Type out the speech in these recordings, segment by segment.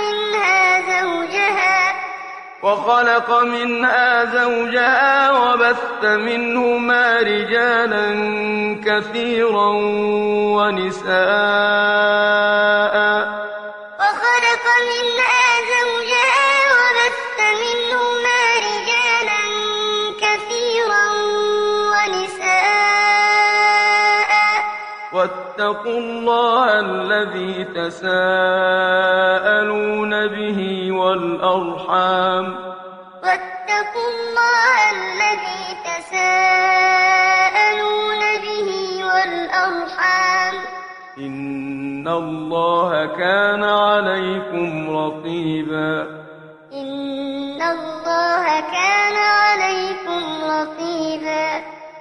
منها زوجها وخلق منها زوجها وبث منهما رجالا كثيرا ونساء. واتقوا الله الذي تساءلون به والأرحام واتقوا الله الذي تساءلون به والأرحام إن الله كان عليكم رقيبا إن الله كان عليكم رقيبا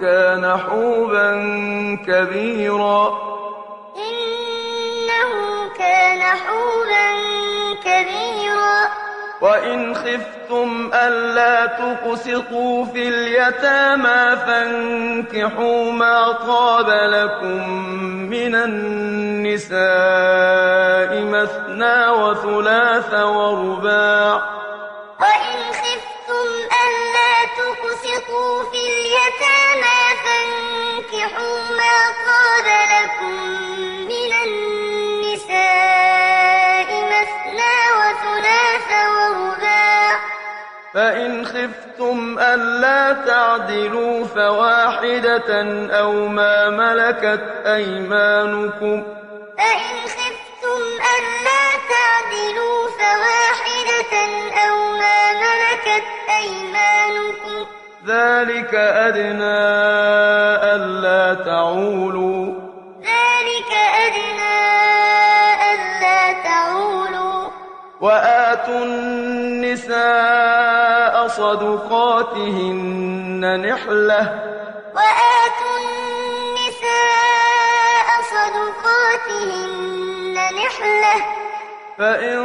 كان حوبا كبيرا. إنه كان حوبا كبيرا. وإن خفتم ألا تقسطوا في اليتامى فانكحوا ما طاب لكم من النساء مثنى وثلاث ورباع. وإن خفتم ألا تقسطوا في اليتامى فانكحوا ما طاب لكم من النساء مثنى وثلاث ورباع فإن خفتم ألا تعدلوا فواحدة أو ما ملكت أيمانكم فإن خفتم ألا تعدلوا فواحدة أو ما ملكت أيمانكم ذلك أدنى ألا تعولوا. ذلك أدنى ألا تعولوا. وآتوا النساء صدقاتهن نحلة. وآتوا النساء صدقاتهن نحلة. فإن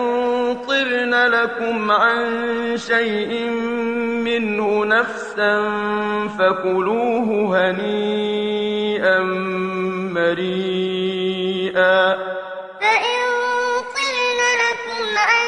طبن لكم عن شيء منه نفسا فكلوه هنيئا مريئا. فإن طبن لكم عن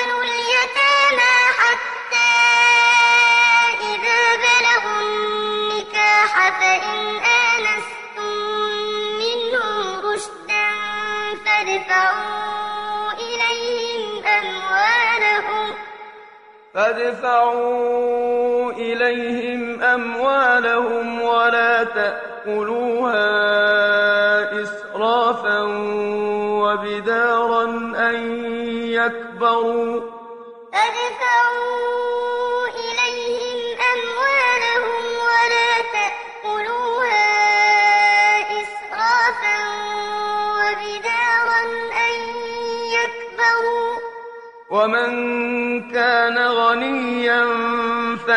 فادفعوا إليهم أموالهم ولا تأكلوها إسرافا وبدارا أن يكبروا فادفعوا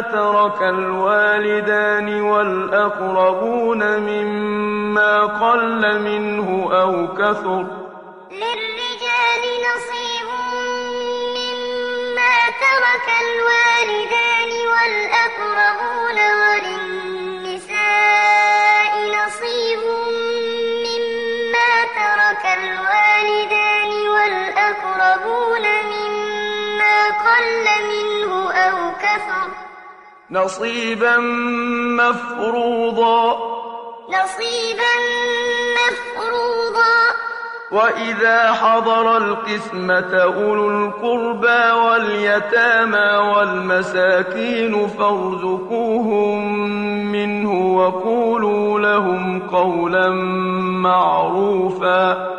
ترك الوالدان والأقربون مما قل منه أو كثر للرجال نصيب مما ترك الوالدان والأقربون وللنساء نصيب مما ترك الوالدان والأقربون مما قل منه أو كثر نصيبا مفروضا. نصيبا مفروضا. وإذا حضر القسمة أولو القربى واليتامى والمساكين فارزقوهم منه وقولوا لهم قولا معروفا.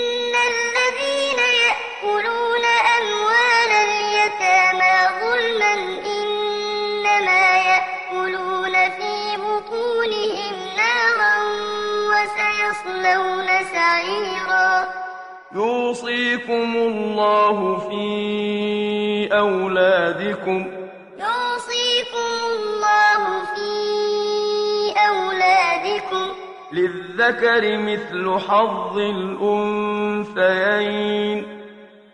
وسيصلون سعيرا. يوصيكم الله في أولادكم. يوصيكم الله في أولادكم. للذكر مثل حظ الأنثيين.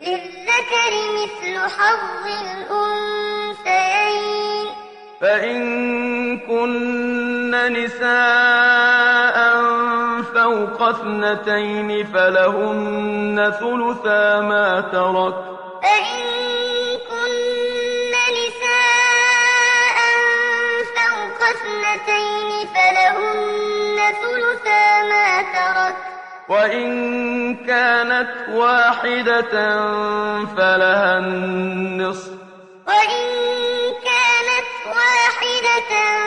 للذكر مثل حظ الأنثيين. فإن كن نساء فوق اثنتين فلهن ثلثا ما ترك. فإن كن نساء فوق اثنتين فلهن ثلثا ما ترك. وإن كانت واحدة فلها النصف. وإن كانت واحدة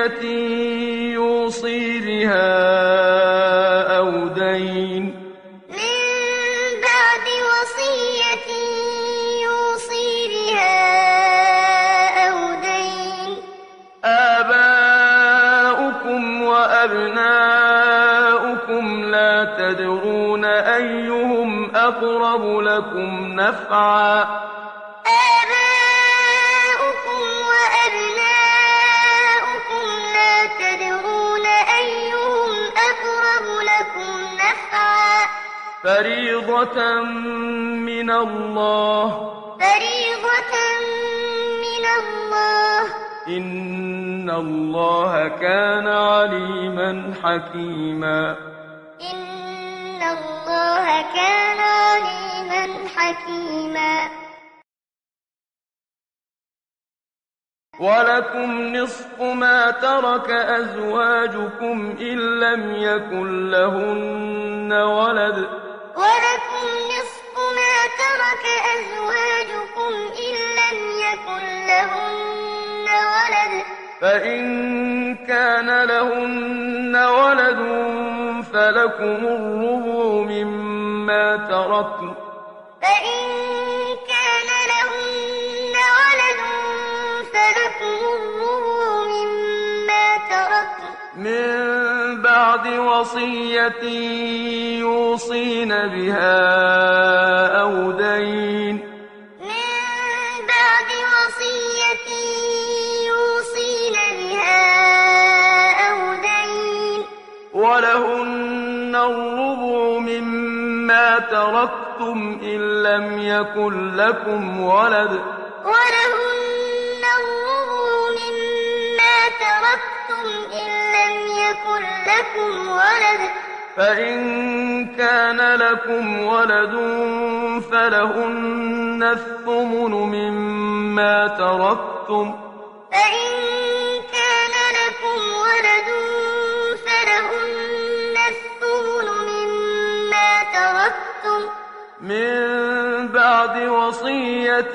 وصية يوصي بها أو دين. من بعد وصية يوصي بها أو دين. آباؤكم وأبناؤكم لا تدرون أيهم أقرب لكم نفعا. فريضة من الله. فريضة من الله. إن الله كان عليما حكيما. إن الله كان عليما حكيما. ولكم نصف ما ترك أزواجكم إن لم يكن لهن ولد. ولكم نصف ما ترك أزواجكم إن لم يكن لهن ولد. فإن كان لهن ولد فلكم الربع مما تركن. فإن من بعد وصية يوصين بها أو دين. من بعد وصية يوصين بها أو دين. ولهن الربع مما تركتم إن لم يكن لكم ولد. ولهن الربع مما تركتم يكن لكم ولد. فإن كان لكم ولد فلهن الثمن مما تركتم. فإن كان لكم ولد فلهن الثمن مما تركتم. من بعد وصية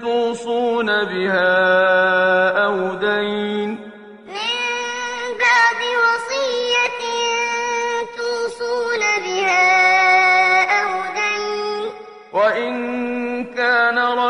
توصون بها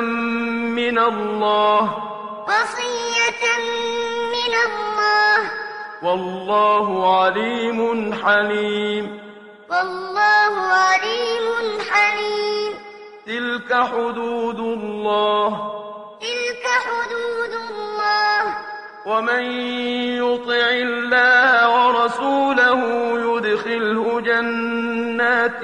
من الله. وصية من الله. والله عليم حليم. والله عليم حليم. تلك حدود الله. تلك حدود الله. ومن يطع الله ورسوله يدخل يدخله جنات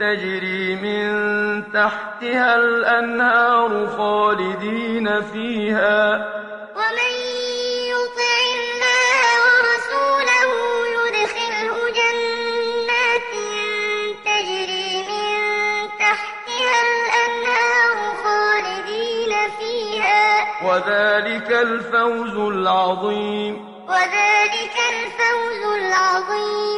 تجري من تحتها الأنهار خالدين فيها. ومن يطع الله ورسوله يدخله جنات تجري من تحتها الأنهار خالدين فيها. وذلك الفوز العظيم. وذلك الفوز العظيم.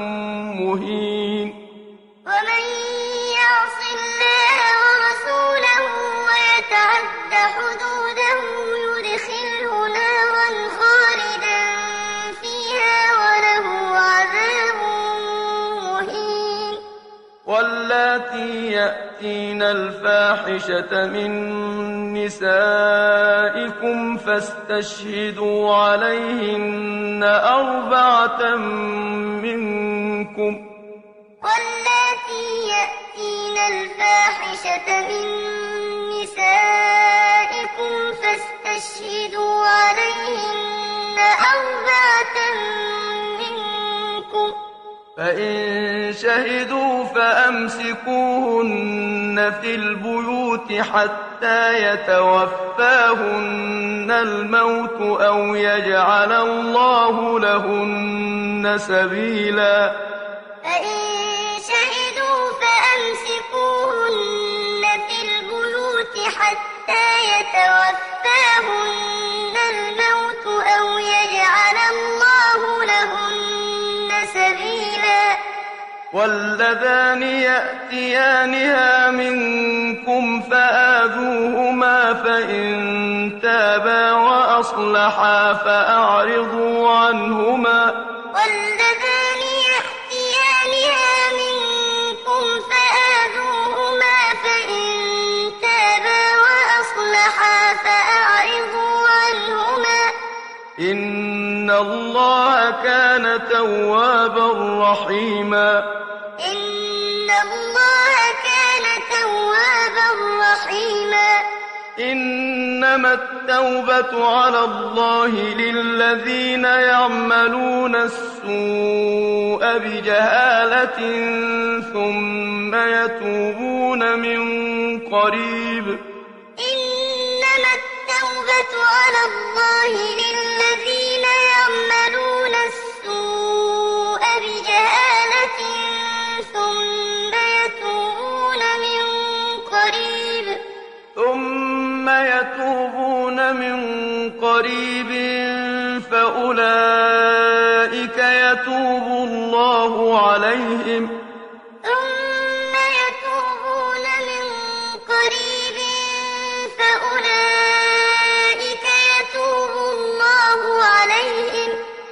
يأتين الفاحشة من نسائكم فاستشهدوا عليهن أربعة منكم. واللاتي يأتين الفاحشة من نسائكم فاستشهدوا عليهن أربعة منكم فإن شهدوا فأمسكوهن في البيوت حتى يتوفاهن الموت أو يجعل الله لهن سبيلا. فإن شهدوا فأمسكوهن في البيوت حتى يتوفاهن واللذان يأتيانها منكم فآذوهما فإن تابا وأصلحا فأعرضوا عنهما واللذان الله كان توابا رحيما إن الله كان توابا رحيما إنما التوبة على الله للذين يعملون السوء بجهالة ثم يتوبون من قريب إنما التوبة على الله للذين يعملون السوء بجهالة ثم يتوبون من قريب. ثم يتوبون من قريب فأولئك يتوب الله عليهم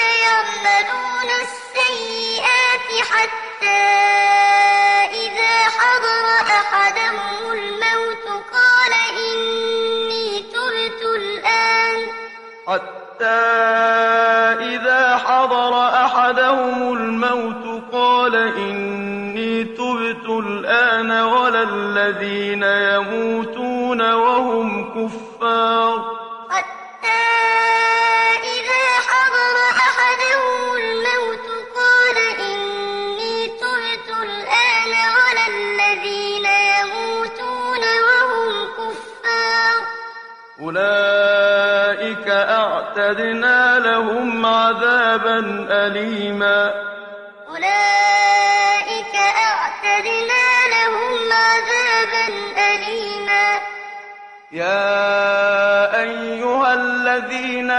يعملون السيئات حتى إذا حضر أحدهم الموت قال إني تبت الآن. حتى إذا حضر أحدهم الموت قال إني تبت الآن ولا الذين يموتون وهم كفار. أعتدنا لهم عذابا أليما. أولئك أعتدنا لهم عذابا أليما. يا أيها الذين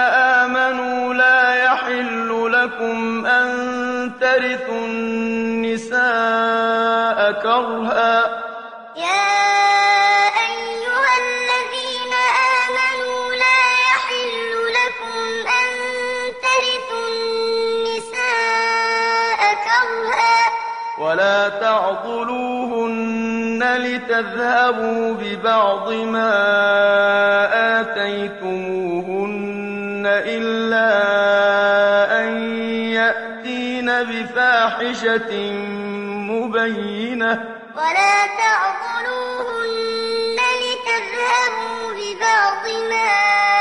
آمنوا لا يحل لكم لكم أن ترثوا النساء كرها. لتذهبوا ببعض ما آتيتموهن إلا أن يأتين بفاحشة مبينة. ولا تعضلوهن لتذهبوا ببعض ما آتيتموهن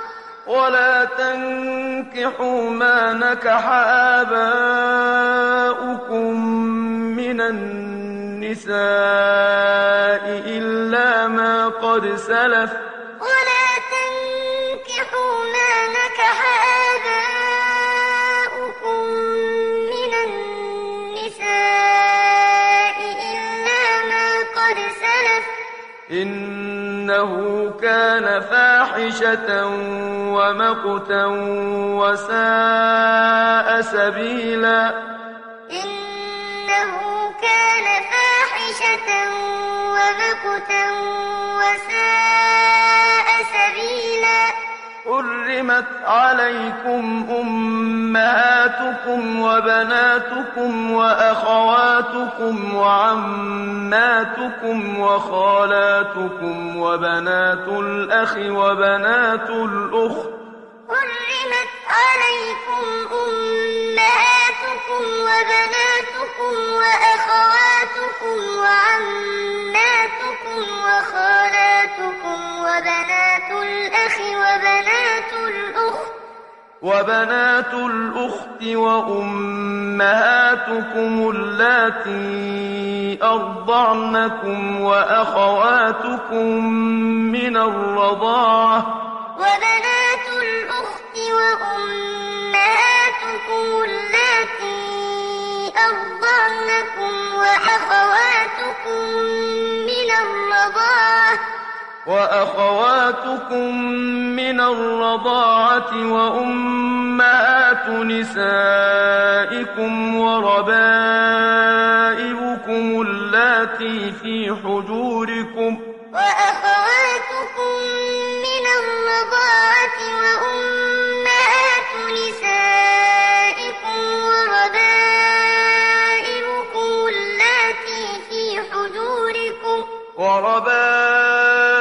ولا تنكحوا ما نكح آباؤكم من النساء إلا ما قد سلف. ولا تنكحوا ما نكح آباؤكم من النساء إلا ما قد سلف. إنه كان فاحشة ومقتا وساء سبيلا. إنه كان فاحشة ومقتا وساء سبيلا حرمت عليكم أمهاتكم وبناتكم وأخواتكم وعماتكم وخالاتكم وبنات الأخ وبنات الأخت حرمت عليكم أمهاتكم وبناتكم وأخواتكم وعماتكم وخالاتكم وبنات الأخ وبنات الأخت وبنات الأخت وأمهاتكم اللاتي أرضعنكم وأخواتكم من الرضاعة. وبنات الأخت وأمهاتكم اللاتي أرضعنكم وأخواتكم من الرضاعة. وأخواتكم من الرضاعة وأمهات نسائكم وربائبكم اللاتي في حجوركم. وأخواتكم من الرضاعة وأمهات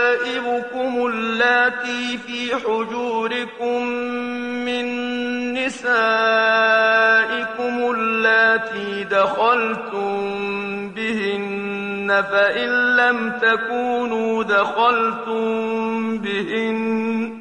وربائبكم اللاتي في حجوركم نسائكم اللاتي دخلتم بهن فإن لم تكونوا دخلتم بهن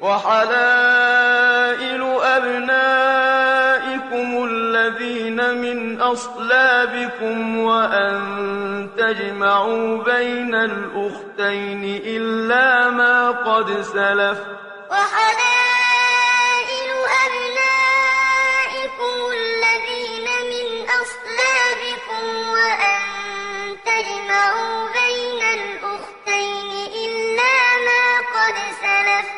وحلائل أبنائكم الذين من أصلابكم وأن تجمعوا بين الأختين إلا ما قد سلف وحلائل أبنائكم الذين من أصلابكم وأن تجمعوا بين الأختين إلا ما قد سلف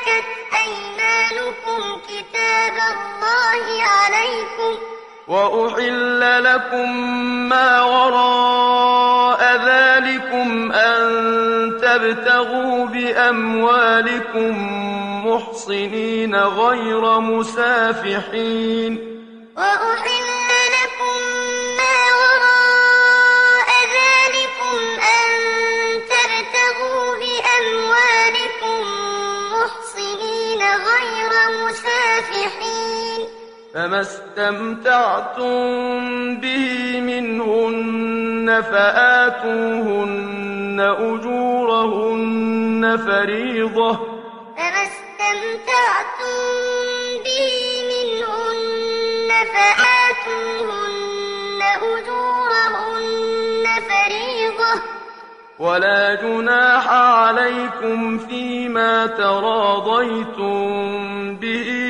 ملكت أيمانكم كتاب الله عليكم وأحل لكم ما وراء ذلكم أن تبتغوا بأموالكم محصنين غير مسافحين. وأحل فما استمتعتم به منهن فآتوهن أجورهن فريضة فما استمتعتم به منهن فآتوهن أجورهن فريضة ولا جناح عليكم فيما تراضيتم به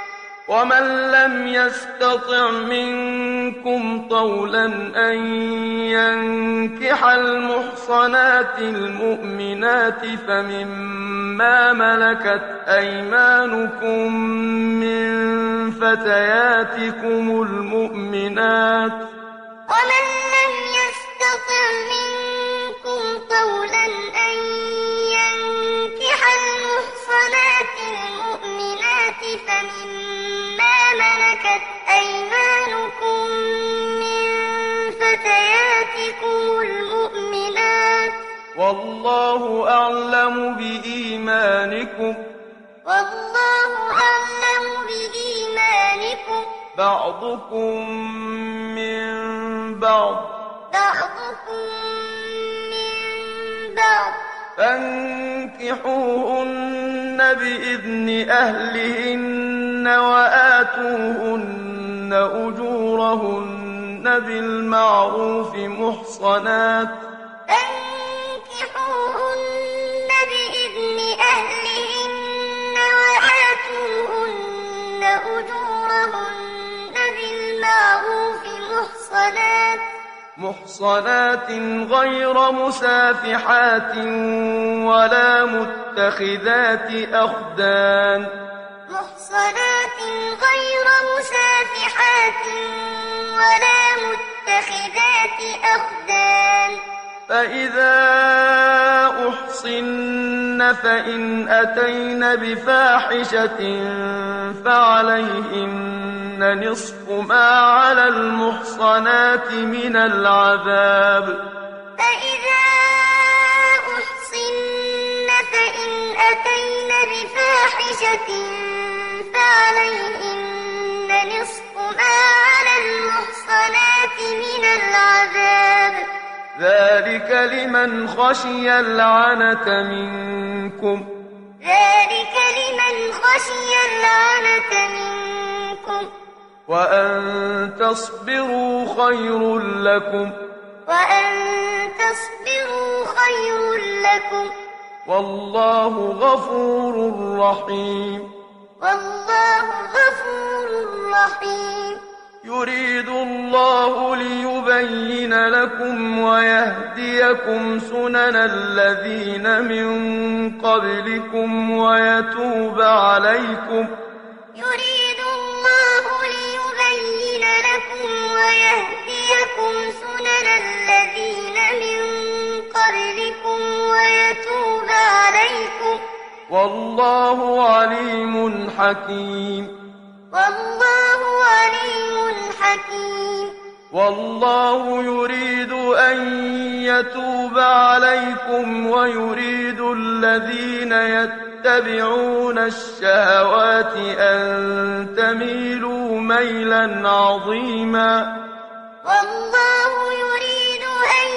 ومن لم يستطع منكم طولا أن ينكح المحصنات المؤمنات فمما ملكت أيمانكم من فتياتكم المؤمنات ومن لم يستطع منكم طولا أن ينكح المحصنات المؤمنات فمما ملكت أيمانكم من فتياتكم المؤمنات. والله أعلم بإيمانكم. والله أعلم بإيمانكم. بعضكم من بعض. بعضكم من بعض. فانكحوهن بإذن أهلهن وآتوهن أجورهن بالمعروف محصنات. فانكحوهن بإذن أهلهن وآتوهن أجورهن بالمعروف محصنات. محصنات غير مسافحات ولا متخذات أخدان محصنات غير مسافحات ولا متخذات أخدان فإذا أحصن فإن أتين بفاحشة فعليهن نصف ما على المحصنات من العذاب. فإذا أحصن فإن أتين بفاحشة فعليهن نصف ما على المحصنات من العذاب. ذلك لمن خشي العنة منكم. ذلك لمن خشي العنة منكم. وأن تصبروا خير لكم. وأن تصبروا خير لكم. والله غفور رحيم. والله غفور رحيم. يريد الله ليبين لكم ويهديكم سنن الذين من قبلكم ويتوب عليكم. يريد الله ليبين لكم ويهديكم سنن الذين من قبلكم ويتوب عليكم. والله عليم حكيم. والله عليم حكيم. والله يريد أن يتوب عليكم ويريد الذين يتبعون الشهوات أن تميلوا ميلا عظيما. والله يريد أن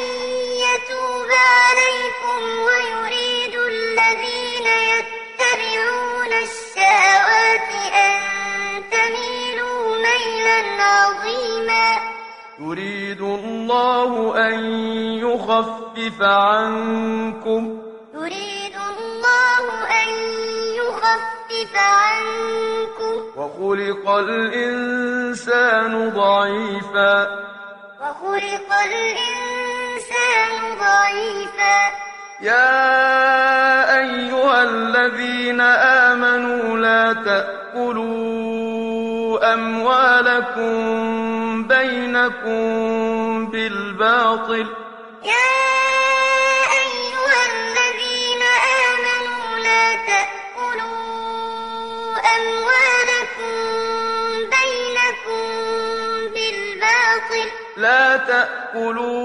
يتوب عليكم ويريد الذين يتبعون الشهوات أن تميلوا ميلا عظيما. يريد الله أن يخفف عنكم. يريد الله أن يخفف عنكم. وخلق الإنسان ضعيفا. وخلق الإنسان ضعيفا. يا أيها الذين آمنوا لا تأكلوا أموالكم بينكم بالباطل. يا أيها الذين آمنوا لا تأكلوا أموالكم بينكم بالباطل. لا تأكلوا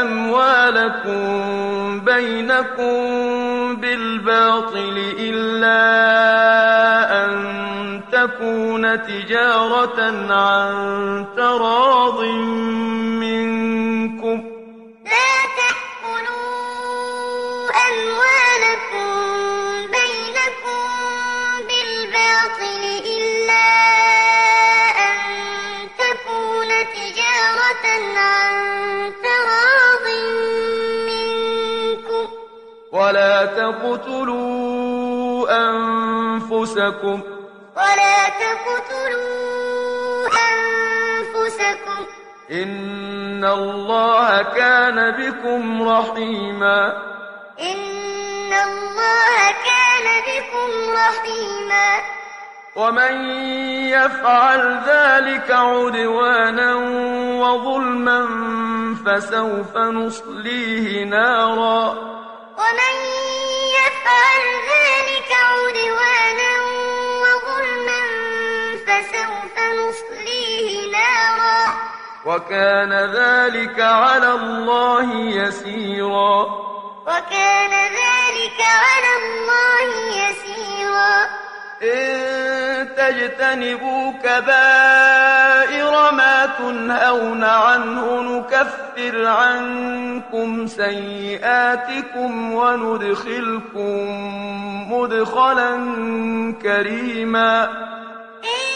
أموالكم بينكم بالباطل إلا أن تكون تجارة عن تراض منكم لا تأكلوا أموالكم بينكم بالباطل إلا أن تكون تجارة عن تراض منكم ولا تقتلوا أنفسكم ولا تقتلوا أنفسكم. إن الله كان بكم رحيما. إن الله كان بكم رحيما. ومن يفعل ذلك عدوانا وظلما فسوف نصليه نارا. ومن يفعل ذلك عدوانا فسوف نصليه نارا. وكان ذلك على الله يسيرا. وكان ذلك على الله يسيرا. إن تجتنبوا كبائر ما تنهون عنه نكفر عنكم سيئاتكم وندخلكم مدخلا كريما. إن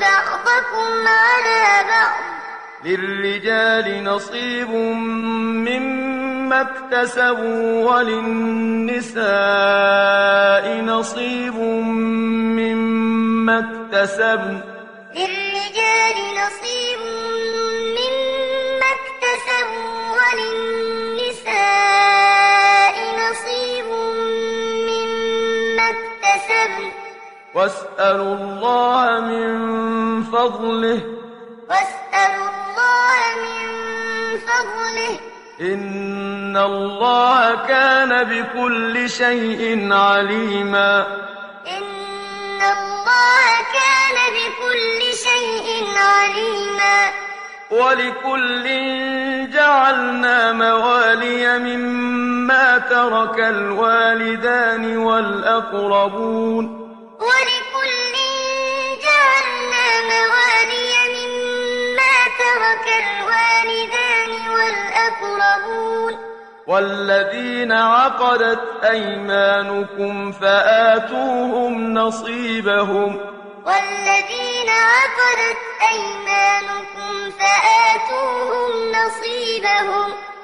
بَعْضُكُمْ عَلَىٰ بَعْضٍ ۚ. لِّلرِّجَالِ نَصِيبٌ مِّمَّا اكْتَسَبُوا وَلِلنِّسَاءِ نَصِيبٌ مِّمَّا اكْتَسَبْنَ ۚ لِلرِّجَالِ نَصِيبٌ مِّمَّا اكْتَسَبُوا وَلِلنِّسَاءِ نَصِيبٌ مِّمَّا اكْتَسَبْنَ ۚ وَاسْأَلُوا اللَّهَ مِن فَضْلِهِ ۗ. وَاسْأَلُوا اللَّهَ مِن فَضْلِهِ ۗ. إِنَّ اللَّهَ كَانَ بِكُلِّ شَيْءٍ عَلِيمًا. إِنَّ اللَّهَ كَانَ بِكُلِّ شَيْءٍ عَلِيمًا. وَلِكُلٍّ جَعَلْنَا مَوَالِيَ مِمَّا تَرَكَ الْوَالِدَانِ وَالْأَقْرَبُونَ ۚ. وَلِكُلٍّ جَعَلْنَا مَوَالِيَ مِمَّا تَرَكَ الْوَالِدَانِ وَالْأَقْرَبُونَ ۚ. وَالَّذِينَ عَقَدَتْ أَيْمَانُكُمْ فَآتُوهُمْ نَصِيبَهُمْ ۚ. وَالَّذِينَ عَقَدَتْ أَيْمَانُكُمْ فَآتُوهُمْ نَصِيبَهُمْ ۚ.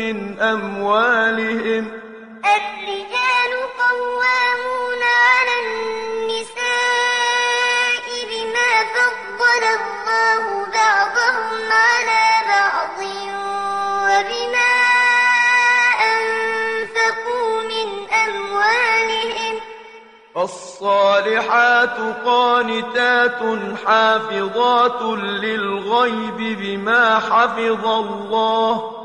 مِنْ أَمْوَالِهِمْ ۚ الرِّجَالُ قَوَّامُونَ عَلَى النِّسَاءِ بِمَا فَضَّلَ اللَّهُ بَعْضَهُمْ عَلَىٰ بَعْضٍ وَبِمَا أَنفَقُوا مِنْ أَمْوَالِهِمْ ۚ. فَالصَّالِحَاتُ قَانِتَاتٌ حَافِظَاتٌ لِّلْغَيْبِ بِمَا حَفِظَ اللَّهُ ۚ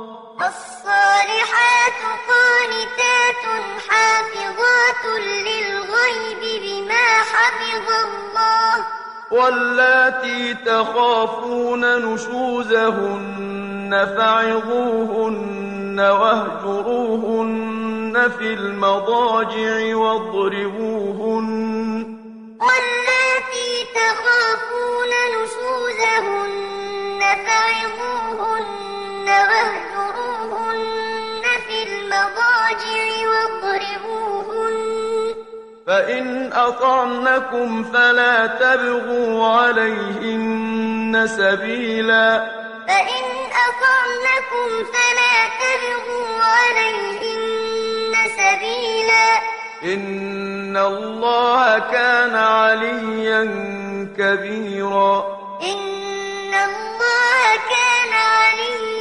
فَالصَّالِحَاتُ قَانِتَاتٌ حَافِظَاتٌ لِّلْغَيْبِ بِمَا حَفِظَ اللَّهُ ۚ. وَاللَّاتِي تَخَافُونَ نُشُوزَهُنَّ فَعِظُوهُنَّ وَاهْجُرُوهُنَّ فِي الْمَضَاجِعِ وَاضْرِبُوهُنَّ ۖ. وَاللَّاتِي تَخَافُونَ نُشُوزَهُنَّ فَعِظُوهُنَّ وَاهْجُرُوهُنَّ فِي الْمَضَاجِعِ وَاضْرِبُوهُنَّ ۖ. فَإِنْ أَطَعْنَكُمْ فَلَا تَبْغُوا عَلَيْهِنَّ سَبِيلًا ۗ. فَإِنْ أَطَعْنَكُمْ فَلَا تَبْغُوا عَلَيْهِنَّ سَبِيلًا ۗ. إِنَّ اللَّهَ كَانَ عَلِيًّا كَبِيرًا. إِنَّ اللَّهَ كَانَ عَلِيًّا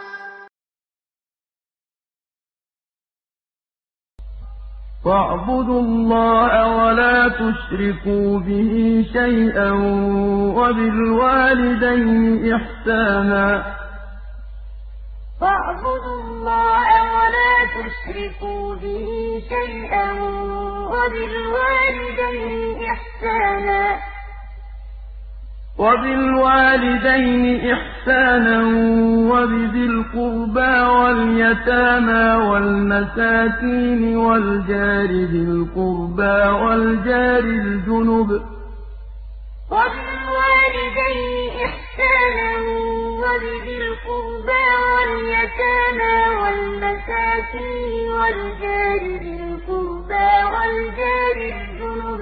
وَاعْبُدُوا اللَّهَ وَلَا تُشْرِكُوا بِهِ شَيْئًا وَبِالْوَالِدَيْنِ إِحْسَانًا ۖ. وَاعْبُدُوا اللَّهَ وَلَا تُشْرِكُوا بِهِ شَيْئًا وَبِالْوَالِدَيْنِ إِحْسَانًا ۖ. وَبِالْوَالِدَيْنِ إِحْسَانًا وَبِذِي الْقُرْبَىٰ وَالْيَتَامَىٰ وَالْمَسَاكِينِ وَالْجَارِ ذِي الْقُرْبَىٰ وَالْجَارِ الْجُنُبِ ۚ وَبِالْوَالِدَيْنِ إِحْسَانًا وَبِذِي الْقُرْبَىٰ وَالْيَتَامَىٰ وَالْمَسَاكِينِ والجار ذي القربى والجار الجنب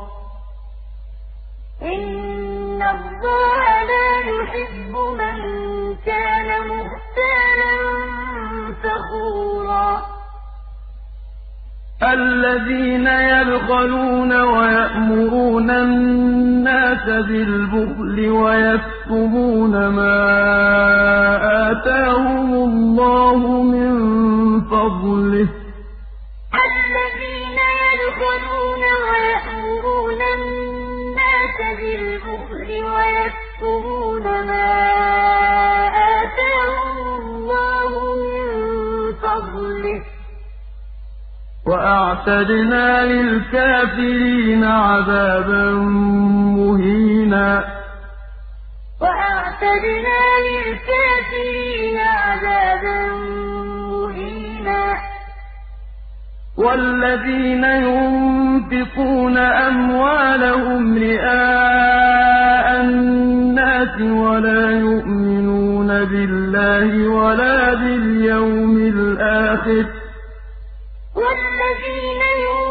إِنَّ اللَّهَ لَا يُحِبُّ مَن كَانَ مُخْتَالًا فَخُورًا الَّذِينَ يَبْخَلُونَ وَيَأْمُرُونَ النَّاسَ بِالْبُخْلِ وَيَكْتُمُونَ مَا آتَاهُمُ اللَّهُ مِن فَضْلِهِ ۗ الَّذِينَ يَبْخَلُونَ وَيَأْمُرُونَ النَّاسَ بِالْبُخْلِ وَيَكْتُمُونَ مَا آتَاهُمُ اللَّهُ مِن فَضْلِهِ ۗ. وَأَعْتَدْنَا لِلْكَافِرِينَ عَذَابًا مُّهِينًا. وَأَعْتَدْنَا لِلْكَافِرِينَ عَذَابًا مُّهِينًا. وَالَّذِينَ يُنفِقُونَ أَمْوَالَهُمْ رِئَاءَ النَّاسِ وَلَا يُؤْمِنُونَ بِاللَّهِ وَلَا بِالْيَوْمِ الْآخِرِ ۗ. وَالَّذِينَ يُنفِقُونَ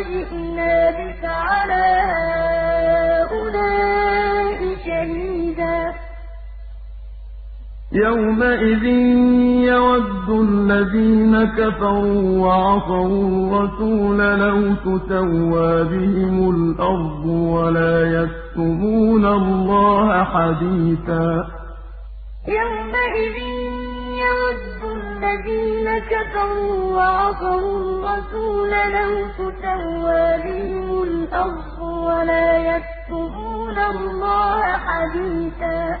وَجِئْنَا بِكَ عَلَىٰ هَٰؤُلَاءِ شَهِيدًا. يَوْمَئِذٍ يَوَدُّ الَّذِينَ كَفَرُوا وَعَصَوُا الرَّسُولَ لَوْ تُسَوَّىٰ بِهِمُ الْأَرْضُ وَلَا يَكْتُمُونَ اللَّهَ حَدِيثًا. يَوْمَئِذٍ يَوَدُّ الَّذِينَ كَفَرُوا وَعَصَوُا الرَّسُولَ لَوْ تُسَوَّىٰ بِهِمُ الْأَرْضُ وَلَا يَكْتُمُونَ اللَّهَ حَدِيثًا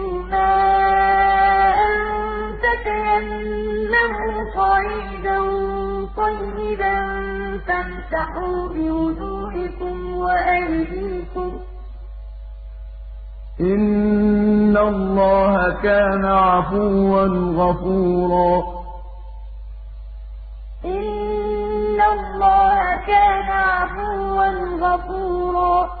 طَيِّبًا فَامْسَحُوا بِوُجُوهِكُمْ وَأَيْدِيكُمْ ۗ إِنَّ اللَّهَ كَانَ عَفُوًّا غَفُورًا إِنَّ اللَّهَ كَانَ عَفُوًّا غَفُورًا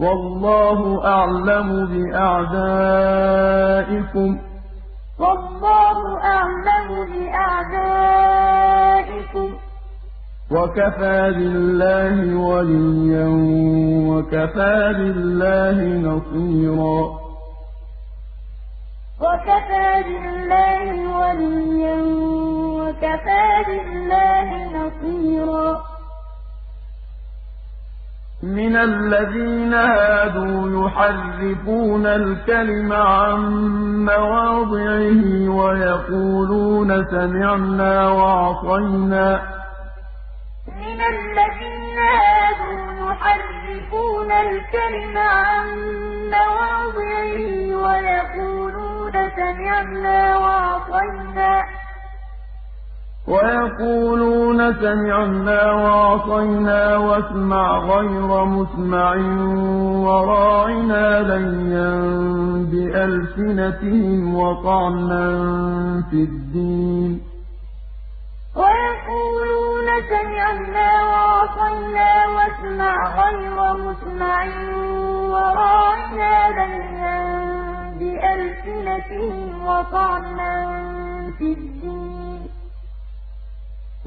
وَاللَّهُ أَعْلَمُ بِأَعْدَائِكُمْ ۚ. وَاللَّهُ أَعْلَمُ بِأَعْدَائِكُمْ ۚ. وَكَفَىٰ بِاللَّهِ وَلِيًّا وَكَفَىٰ بِاللَّهِ نَصِيرًا. وَكَفَىٰ بِاللَّهِ وَلِيًّا وَكَفَىٰ بِاللَّهِ نَصِيرًا. مِنَ الَّذِينَ هَادُوا يُحَرِّفُونَ الْكَلِمَ عَن مَّوَاضِعِهِ وَيَقُولُونَ سَمِعْنَا وَعَصَيْنَا ۖ. مِنَ الَّذِينَ هَادُوا يُحَرِّفُونَ الْكَلِمَ عَن مَّوَاضِعِهِ وَيَقُولُونَ سَمِعْنَا وَعَصَيْنَا ۖ. وَيَقُولُونَ سَمِعْنَا وَعَصَيْنَا وَاسْمَعْ غَيْرَ مُسْمَعٍ وَرَاعِنَا لَيًّا بِأَلْسِنَتِهِمْ وَطَعْنًا فِي الدِّينِ. وَيَقُولُونَ سَمِعْنَا وَعَصَيْنَا وَاسْمَعْ غَيْرَ مُسْمَعٍ وَرَاعِنَا لَيًّا بِأَلْسِنَتِهِمْ وَطَعْنًا فِي الدِّينِ.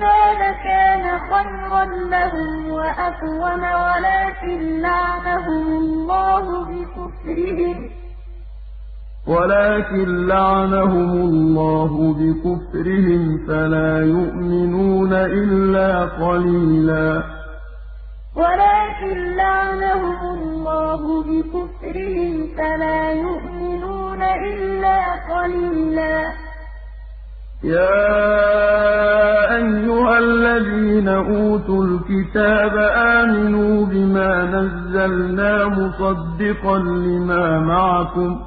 لَكَانَ خَيْرًا لَّهُمْ وَأَقْوَمَ وَلَٰكِن لَّعَنَهُمُ اللَّهُ بِكُفْرِهِمْ ۚ. وَلَٰكِن لَّعَنَهُمُ اللَّهُ بِكُفْرِهِمْ فَلَا يُؤْمِنُونَ إِلَّا قَلِيلًا. وَلَٰكِن لَّعَنَهُمُ اللَّهُ بِكُفْرِهِمْ فَلَا يُؤْمِنُونَ إِلَّا قَلِيلًا. يَا أَيُّهَا الَّذِينَ أُوتُوا الْكِتَابَ آمِنُوا بِمَا نَزَّلْنَا مُصَدِّقًا لِّمَا مَعَكُمْ ۖ.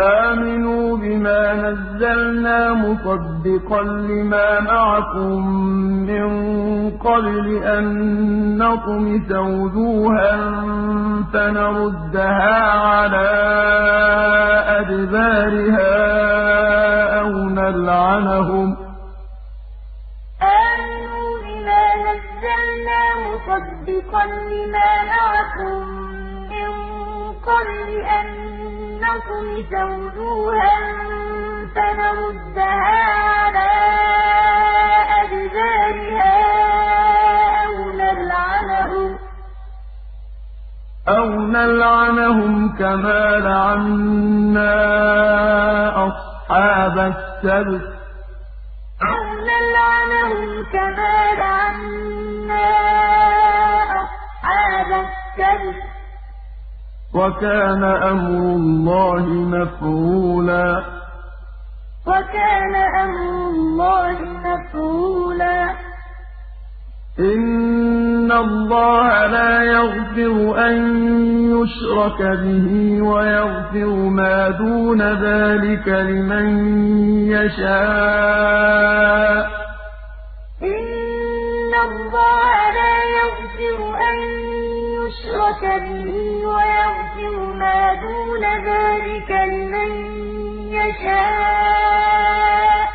آمِنُوا بِمَا نَزَّلْنَا مُصَدِّقًا لِّمَا مَعَكُمْ مِّن قَبْلِ أَن نَّطْمِسَ وُجُوهًا فَنَرُدَّهَا عَلَىٰ أَدْبَارِهَا أَوْ نَلْعَنَهُمْ ۖ. آمِنُوا بِمَا نَزَّلْنَا مُصَدِّقًا لِّمَا مَعَكُم مِّن قَبْلِ أَن نَّطْمِسَ وُجُوهًا فَنَرُدَّهَا عَلَىٰ أَدْبَارِهَا أَوْ نَلْعَنَهُمْ كَمَا لَعَنَّا أَصْحَابَ السَّبْتِ ۚ. وَكَانَ أَمْرُ اللَّهِ مَفْعُولًا. وَكَانَ أَمْرُ اللَّهِ مَفْعُولًا. إِنَّ اللَّهَ لَا يَغْفِرُ أَن يُشْرَكَ بِهِ وَيَغْفِرُ مَا دُونَ ذَٰلِكَ لِمَن يَشَاءُ ۚ. إِنَّ اللَّهَ لَا يُشْرَكَ بِهِ وَيَغْفِرُ مَا دُونَ ذَٰلِكَ لِمَن يَشَاءُ ۚ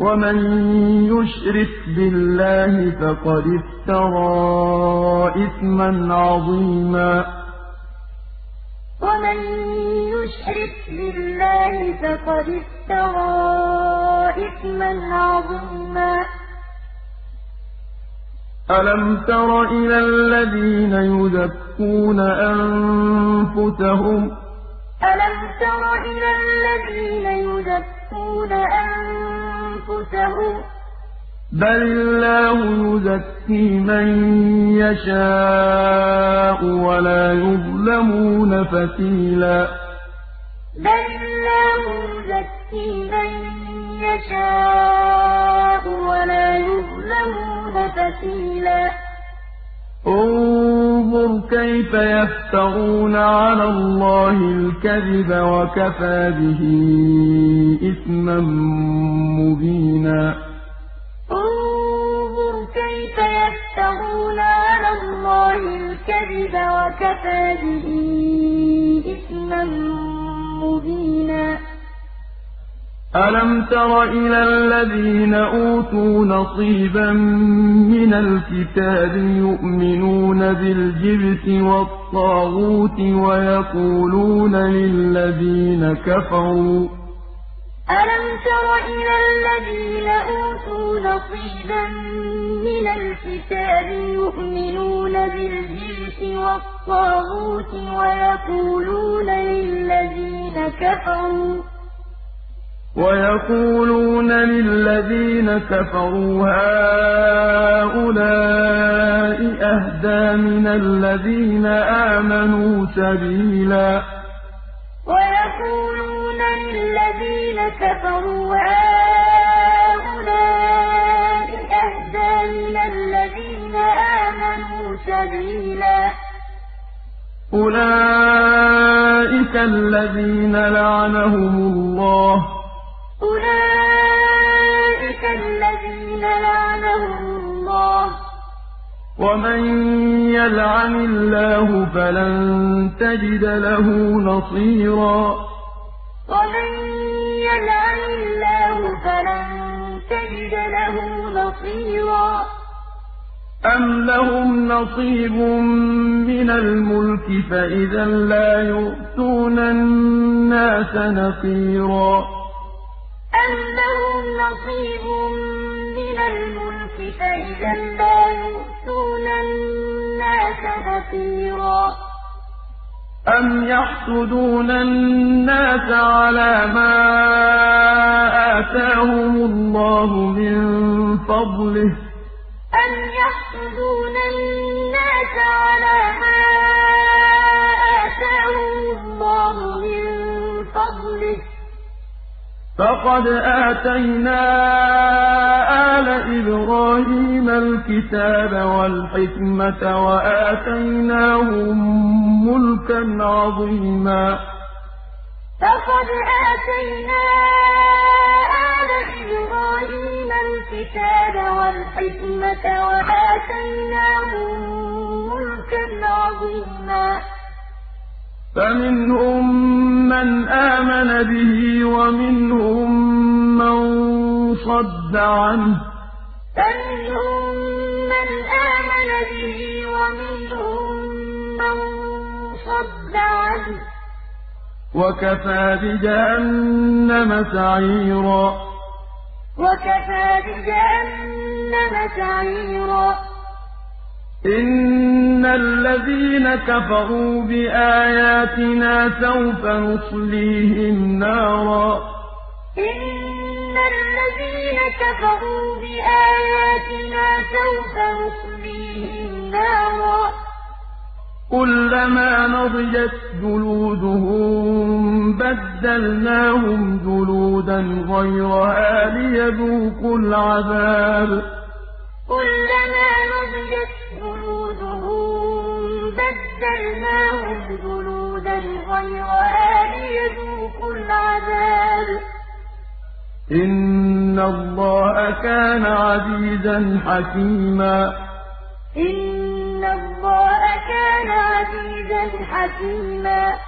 وَمَن يُشْرِكْ بِاللَّهِ فَقَدِ افْتَرَىٰ إِثْمًا عَظِيمًا وَمَن يُشْرِكْ بِاللَّهِ فَقَدِ افْتَرَىٰ إِثْمًا عَظِيمًا أَلَمْ تَرَ إِلَى الَّذِينَ يُزَكُّونَ أَنفُسَهُم ۚ بَلِ اللَّهُ يُزَكِّي مَن يَشَاءُ وَلَا يُظْلَمُونَ فَتِيلًا بَلِ اللَّهُ يُزَكِّي مَن يَشَاءُ وَلَا يُظْلَمُونَ فَتِيلًا انظُرْ كَيْفَ يَفْتَرُونَ عَلَى اللَّهِ الْكَذِبَ وَكَفَىٰ بِهِ إِثْمًا مُّبِينًا. انظُرْ كَيْفَ يَفْتَرُونَ عَلَى اللَّهِ الْكَذِبَ وَكَفَىٰ بِهِ إِثْمًا مُّبِينًا. أَلَمْ تَرَ إِلَى الَّذِينَ أُوتُوا نَصِيبًا مِّنَ الْكِتَابِ يُؤْمِنُونَ بِالْجِبْتِ وَالطَّاغُوتِ وَيَقُولُونَ لِلَّذِينَ كَفَرُوا أَلَمْ تَرَ إِلَى الَّذِينَ أُوتُوا نَصِيبًا مِّنَ الْكِتَابِ يُؤْمِنُونَ بِالْجِبْتِ وَالطَّاغُوتِ وَيَقُولُونَ لِلَّذِينَ كَفَرُوا وَيَقُولُونَ لِلَّذِينَ كَفَرُوا هَٰؤُلَاءِ أَهْدَىٰ مِنَ الَّذِينَ آمَنُوا سَبِيلًا. وَيَقُولُونَ لِلَّذِينَ كَفَرُوا هَٰؤُلَاءِ أَهْدَىٰ مِنَ الَّذِينَ آمَنُوا سَبِيلًا. أُولَٰئِكَ الَّذِينَ لَعَنَهُمُ اللَّهُ أُولَٰئِكَ الَّذِينَ لَعَنَهُمُ اللَّهُ ۖ. وَمَن يَلْعَنِ اللَّهُ فَلَن تَجِدَ لَهُ نَصِيرًا. وَمَن يَلْعَنِ اللَّهُ فَلَن تَجِدَ لَهُ نَصِيرًا. أَمْ لَهُمْ نَصِيبٌ مِّنَ الْمُلْكِ فَإِذًا لَّا يُؤْتُونَ النَّاسَ نَقِيرًا أَمْ لَهُمْ نَصِيبٌ مِّنَ الْمُلْكِ فَإِذًا لَّا يُؤْتُونَ النَّاسَ نَقِيرًا أَمْ يَحْسُدُونَ النَّاسَ عَلَىٰ مَا آتَاهُمُ اللَّهُ مِن فَضْلِهِ ۖ؟ أَمْ يَحْسُدُونَ النَّاسَ عَلَىٰ مَا فَقَدْ آتَيْنَا آلَ إِبْرَاهِيمَ الكتاب والحكمة وآتيناهم ملكا عظيما فقد آتينا آل إبراهيم الكتاب والحكمة وآتيناهم ملكا عظيما فمنهم من آمن به ومنهم من صد عنه. فمنهم من آمن به ومنهم من صد عنه. وكفى بجهنم سعيرا. وكفى بجهنم سعيرا. إن الذين كفروا بآياتنا سوف نصليهم نارا إن الذين كفروا بآياتنا سوف نصليهم نارا كلما نضجت جلودهم بدلناهم جلودا غيرها ليذوقوا العذاب كلما نضجت جلودهم بدلناهم جلودا غيرها ليذوقوا العذاب. إن الله كان عزيزا حكيما. إن الله كان عزيزا حكيما.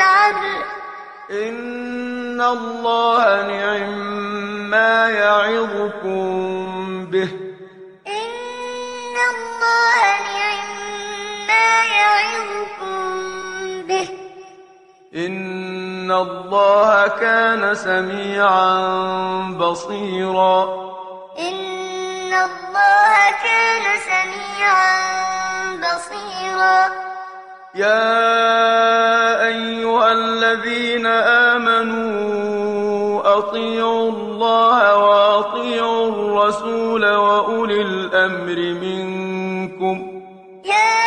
بالعدل إن الله نعم ما يعظكم به. إن الله نعم ما يعظكم به. إن الله كان سميعا بصيرا. إن الله كان سميعا بصيرا. يا أيها الذين آمنوا أطيعوا الله وأطيعوا الرسول وأولي الأمر منكم. يا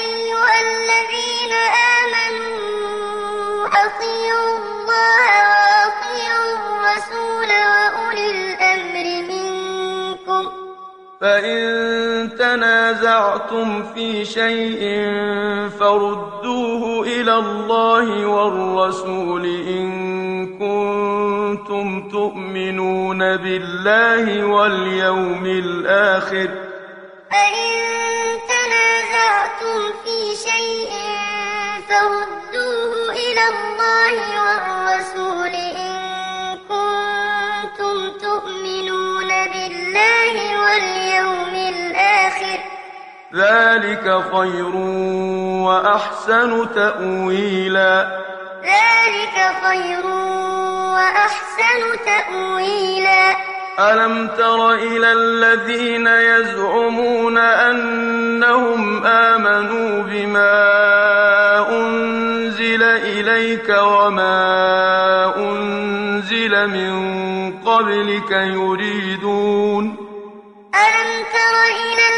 أيها الذين آمنوا أطيعوا الله وأطيعوا الرسول وأولي الأمر منكم. فإن تنازعتم في شيء فردوه إلى الله والرسول إن كنتم تؤمنون بالله واليوم الآخر فإن تنازعتم في شيء فردوه إلى الله والرسول إن ذلك خير وأحسن تأويلا. ذلك خير وأحسن تأويلا. ألم تر إلى الذين يزعمون أنهم آمنوا بما أنزل إليك وما أنزل قبلك يريدون. ألم تر إلى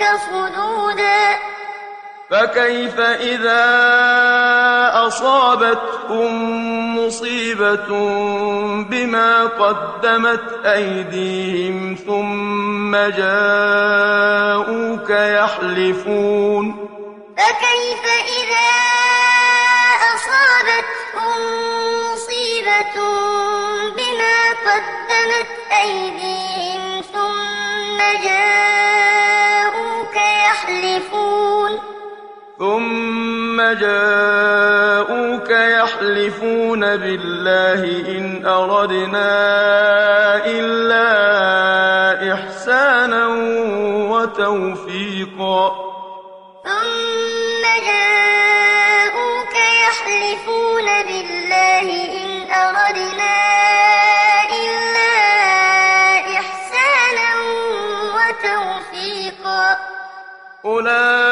عنك صدودا. فكيف إذا أصابتهم مصيبة بما قدمت أيديهم ثم جاءوك يحلفون؟ فكيف إذا أصابتهم مصيبة بما قدمت أيديهم ثم جاءوك ثم جاءوك يحلفون بالله إن أردنا إلا إحسانا وتوفيقا. ثم جاءوك يحلفون بالله إن أردنا إلا إحسانا وتوفيقا. أولئك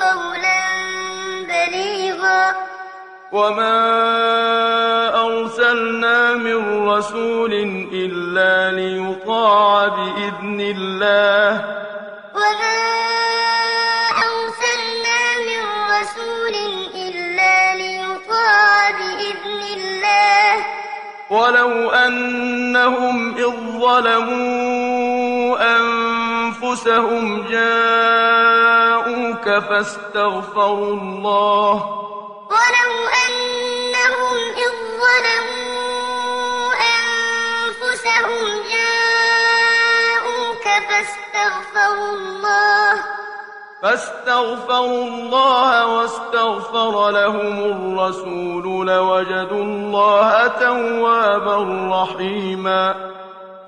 قولا بليغا. وما أرسلنا من رسول إلا ليطاع بإذن الله. وما أرسلنا من رسول إلا ليطاع بإذن الله. ولو أنهم إذ ظلموا أنفسهم جاءوك فاستغفروا الله. ولو أنهم إذ ظلموا أنفسهم جاءوك فاستغفروا الله. فاستغفروا الله واستغفر لهم الرسول لوجدوا الله توابا رحيما.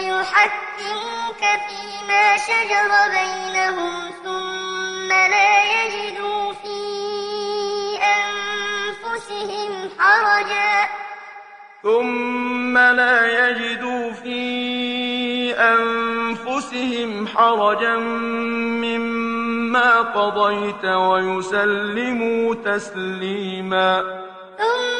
يحكموك فيما شجر بينهم ثم لا يجدوا في أنفسهم حرجا. ثم لا يجدوا في أنفسهم حرجا مما قضيت ويسلموا تسليما. ثم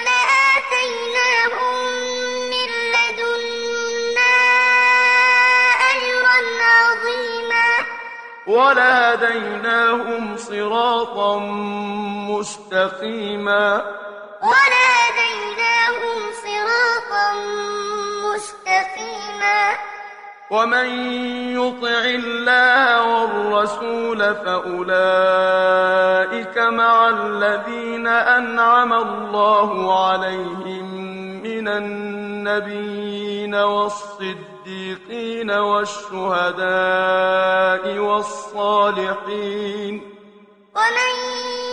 ولهديناهم صراطا مستقيما. ولهديناهم صراطا مستقيما. ومن يطع الله والرسول فأولئك مع الذين أنعم الله عليهم من النبيين والصديقين والشهداء والصالحين ومن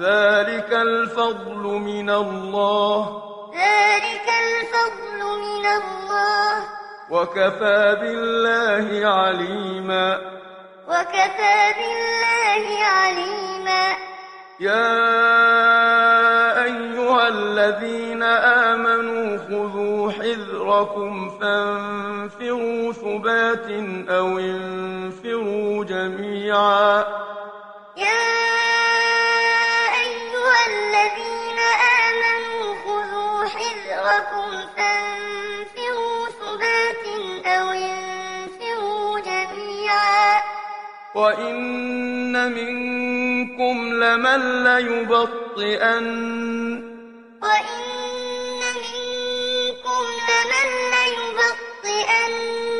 ذلك الفضل من الله. ذلك الفضل من الله. وكفى بالله عليما. وكفى بالله عليما. يا أيها الذين آمنوا خذوا حذركم فانفروا ثبات أو انفروا جميعا. يا فانفروا ثبات أو انفروا جميعا. وإن منكم لمن ليبطئن. وإن منكم لمن ليبطئن.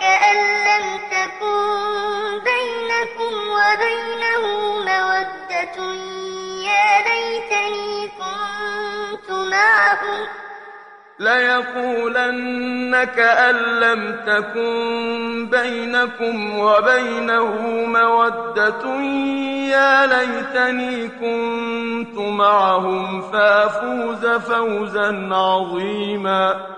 كأن لم تكن بينكم وبينه مودة. يا ليتني كنت معهم ليقولن كأن لم تكن بينكم وبينه مودة. يا ليتني كنت معهم فأفوز فوزا عظيما.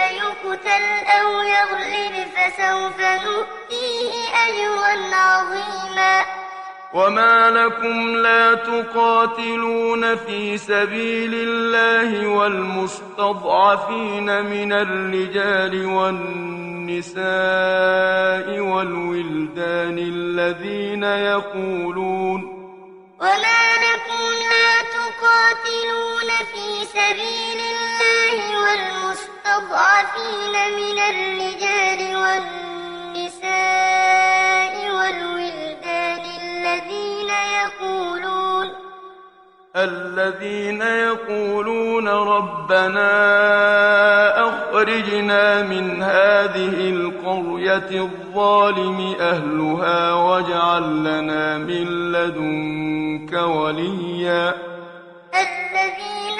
فيقتل أو يغلب فسوف نؤتيه أجرا عظيما. وما لكم لا تقاتلون في سبيل الله والمستضعفين من الرجال والنساء والولدان الذين يقولون وما لكم لا تقاتلون في سبيل الله والمستضعفين من الرجال والنساء والولدان الذين يقولون الذين يقولون ربنا أخرجنا من هذه القرية الظالم أهلها واجعل لنا من لدنك وليا. الذين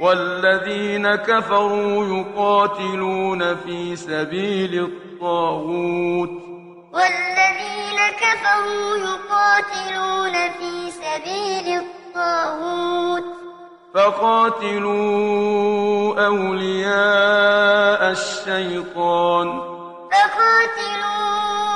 والذين كفروا يقاتلون في سبيل الطاغوت. والذين كفروا يقاتلون في سبيل الطاغوت. فقاتلوا أولياء الشيطان. فقاتلوا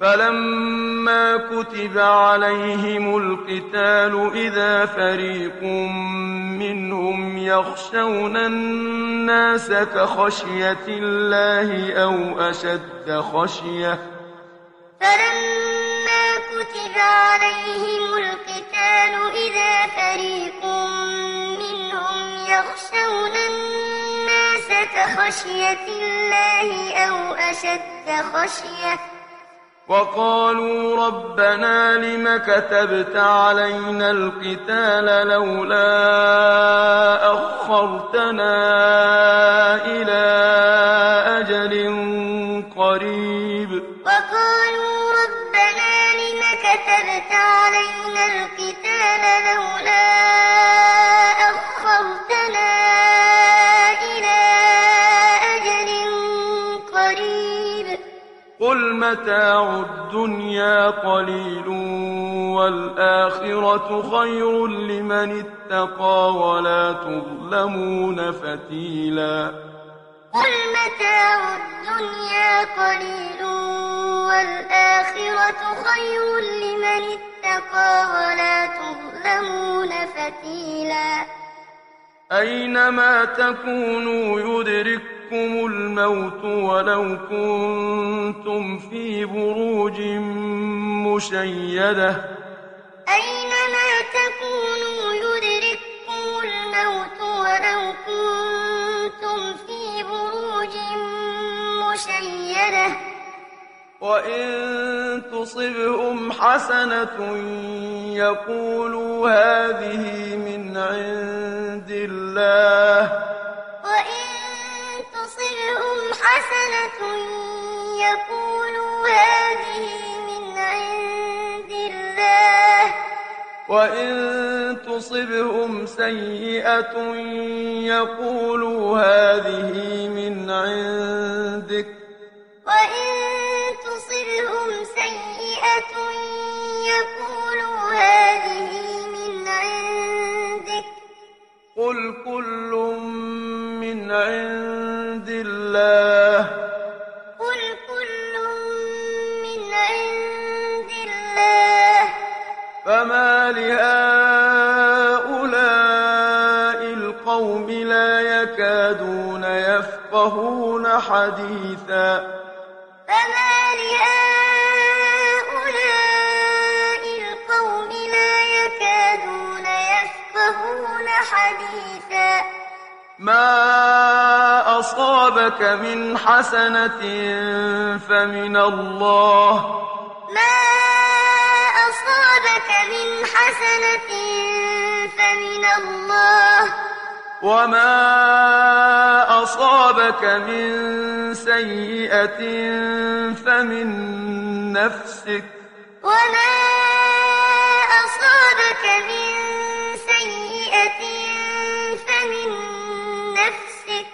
فلما كتب عليهم القتال إذا فريق منهم يخشون الناس كخشية الله أو أشد خشية. فلما كتب عليهم القتال إذا فريق منهم يخشون الناس كخشية الله أو أشد خشية. وقالوا ربنا لم كتبت علينا القتال لولا أخرتنا إلى أجل قريب. وقالوا ربنا لم كتبت علينا القتال لولا متاع الدنيا قليل والآخرة خير لمن اتقى ولا تظلمون فتيلا. قل متاع الدنيا قليل والآخرة خير لمن اتقى ولا تظلمون فتيلا. أينما تكونوا يدرككم يدرككم الموت ولو كنتم في بروج مشيدة. أينما تكونوا يدرككم الموت ولو كنتم في بروج مشيدة. وإن تصبهم حسنة يقولوا هذه من عند الله. حسنة يقولوا هذه من عند الله. وإن تصبهم سيئة يقولوا هذه من عندك. وإن تصبهم سيئة يقولوا هذه من عندك. قل كل من عند الله قل كل من عند الله فما لهؤلاء القوم لا يكادون يفقهون حديثا فما لهؤلاء حديثا. ما أصابك من حسنة فمن الله. ما أصابك من حسنة فمن الله. وما أصابك من سيئة فمن نفسك. وما أصابك من سيئة فمن نفسك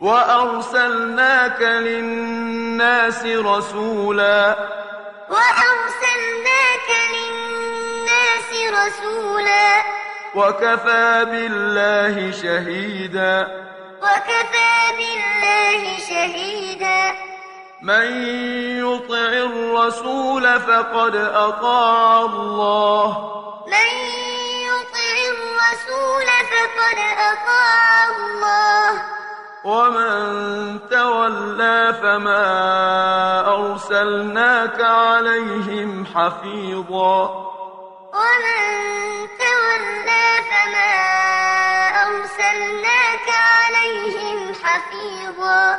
وأرسلناك للناس رسولا وأرسلناك للناس رسولا وكفى بالله شهيدا وكفى بالله شهيدا من يطع الرسول فقد أطاع الله من الرسول فقد أطاع الله. ومن تولى فما أرسلناك عليهم حفيظا. ومن تولى فما أرسلناك عليهم حفيظا.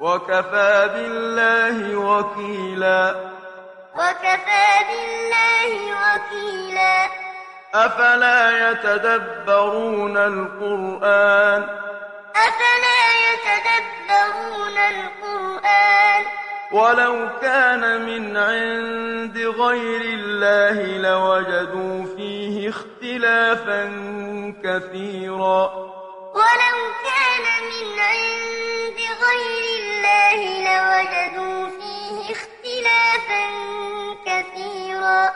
وكفى بالله وكيلا. وكفى بالله وكيلا. أفلا يتدبرون القرآن؟ أفلا يتدبرون القرآن؟ ولو كان من عند غير الله لوجدوا فيه اختلافا كثيرا. ولو كان من عند غير الله لوجدوا فيه اختلافا كثيرا.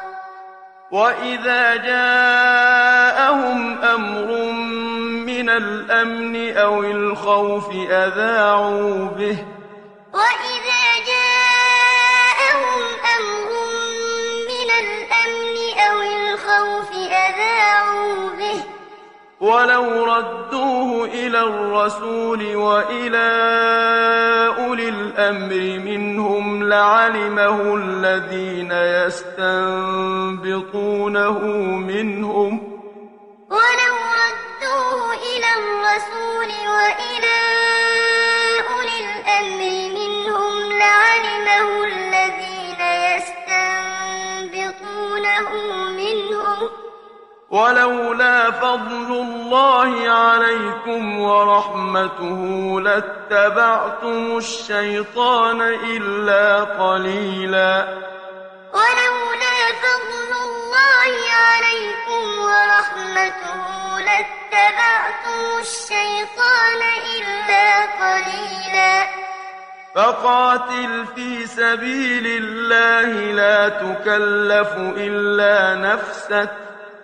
وإذا جاءهم أمر من الأمن أو الخوف أذاعوا به. وإذا ولو ردوه إلى الرسول وإلى أولي الأمر منهم لعلمه الذين يستنبطونه منهم ولو ردوه إلى الرسول وإلى أولي الأمر منهم لعلمه الذين يستنبطونه منهم ولولا فضل الله عليكم ورحمته لاتبعتم الشيطان إلا قليلا. ولولا فضل الله عليكم ورحمته لاتبعتم الشيطان إلا قليلا. فقاتل في سبيل الله لا تكلف إلا نفسك.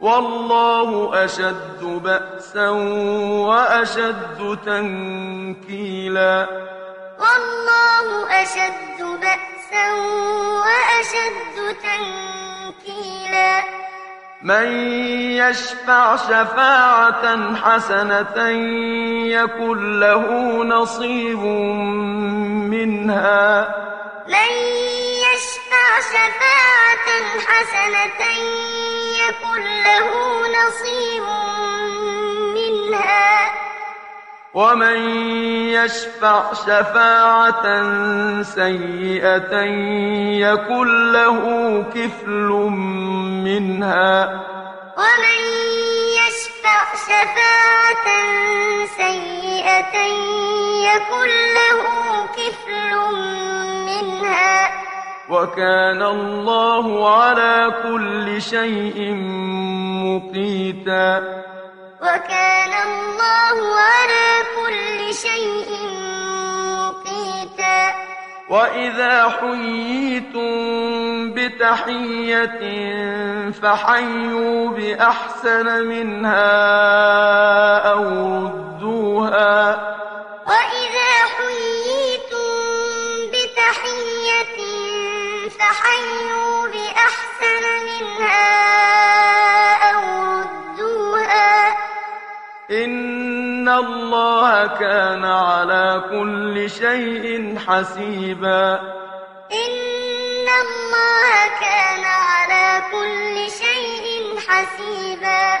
والله أشد بأسا وأشد تنكيلا. والله أشد بأسا وأشد تنكيلا. من يشفع شفاعة حسنة يكن له نصيب منها. من يشفع شفاعة حسنة يكن له نصيب منها. ومن يشفع شفاعة سيئة يكن له كفل منها. ومن يشفع شفاعة سيئة يكن له كفل منها. وكان الله على كل شيء مقيتا. وكان الله على كل شيء مقيتا. وإذا حييتم بتحية فحيوا بأحسن منها أو ردوها. وإذا فحيوا بأحسن منها أو ردوها. إن الله كان على كل شيء حسيبا. إن الله كان على كل شيء حسيبا.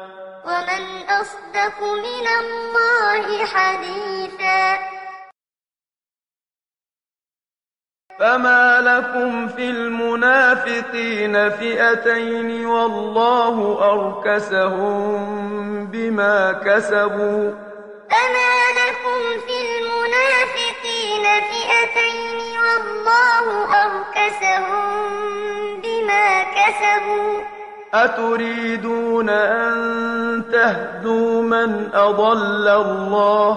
ومن أصدق من الله حديثا. فما لكم في المنافقين فئتين والله أركسهم بما كسبوا. فما لكم في المنافقين فئتين والله أركسهم بما كسبوا. أتريدون أن تهدوا من أضل الله؟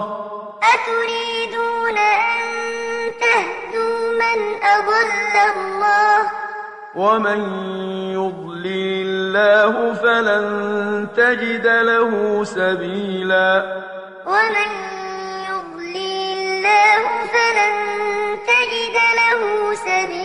أتريدون أن تهدوا من أضل الله؟ ومن يضلل الله فلن تجد له سبيلا. ومن يضلل الله فلن تجد له سبيلا.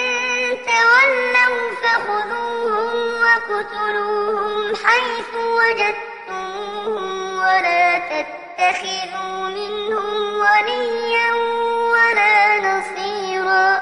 تولوا فخذوهم وَاقْتُلُوهُمْ حَيْثُ وَجَدتُّمُوهُمْ وَلَا تَتَّخِذُوا مِنْهُمْ وَلِيًّا وَلَا نَصِيرًا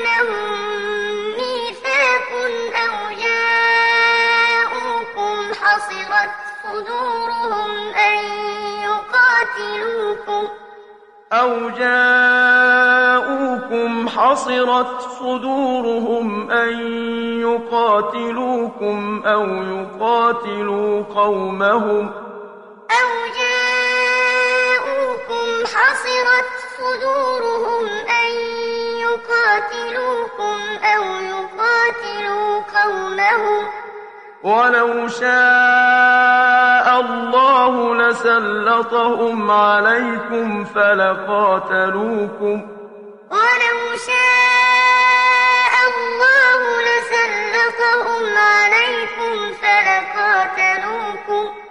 صُدُورُهُمْ أَن يُقَاتِلُوكُمْ أَوْ جَاءُوكُمْ حَصِرَتْ صُدُورُهُمْ أَن يُقَاتِلُوكُمْ أَوْ يُقَاتِلُوا قَوْمَهُمْ ۚ أَوْ جَاءُوكُمْ حَصِرَتْ صُدُورُهُمْ أَن يُقَاتِلُوكُمْ أَوْ يُقَاتِلُوا قَوْمَهُمْ ۚ وَلَوْ شَاءَ اللَّهُ لَسَلَّطَهُمْ عَلَيْكُمْ فَلَقَاتَلُوكُمْ ۚ. وَلَوْ شَاءَ اللَّهُ لَسَلَّطَهُمْ عَلَيْكُمْ فَلَقَاتَلُوكُمْ ۚ.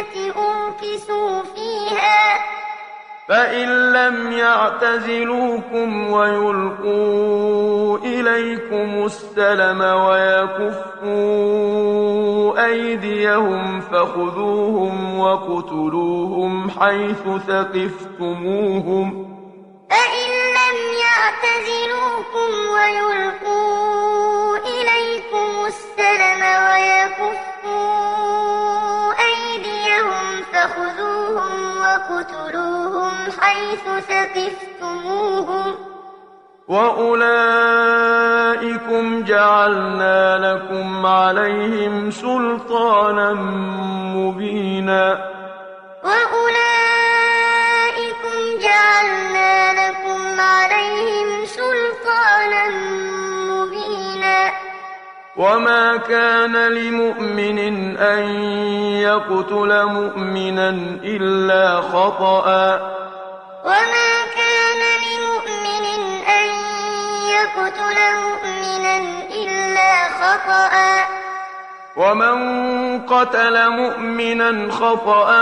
الْفِتْنَةِ أُرْكِسُوا فِيهَا ۚ فَإِن لَّمْ يَعْتَزِلُوكُمْ وَيُلْقُوا إِلَيْكُمُ السَّلَمَ وَيَكُفُّوا أَيْدِيَهُمْ فَخُذُوهُمْ وَاقْتُلُوهُمْ حَيْثُ ثَقِفْتُمُوهُمْ ۚ. فَإِن لَّمْ يَعْتَزِلُوكُمْ وَيُلْقُوا إِلَيْكُمُ السَّلَمَ وَيَكُفُّوا وَاقْتُلُوهُمْ حَيْثُ ثَقِفْتُمُوهُمْ ۚ. وَأُولَٰئِكُمْ جَعَلْنَا لَكُمْ عَلَيْهِمْ سُلْطَانًا مُّبِينًا وَمَا كَانَ لِمُؤْمِنٍ أَن يَقْتُلَ مُؤْمِنًا إِلَّا خَطَأً ۚ. وَمَا كَانَ لِمُؤْمِنٍ أَن يَقْتُلَ مُؤْمِنًا إِلَّا خَطَأً ۚ. وَمَن قَتَلَ مُؤْمِنًا خَطَأً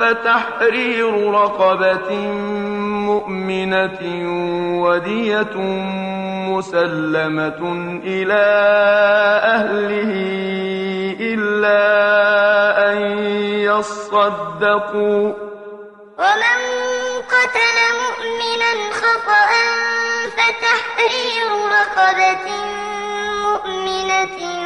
فَتَحْرِيرُ رَقَبَةٍ مُّؤْمِنَةٍ وَدِيَةٌ مُّسَلَّمَةٌ إِلَىٰ أَهْلِهِ إِلَّا أَن يَصَّدَّقُوا ۚ وَمَن قَتَلَ مُؤْمِنًا خَطَأً فَتَحْرِيرُ رَقَبَةٍ مُّؤْمِنَةٍ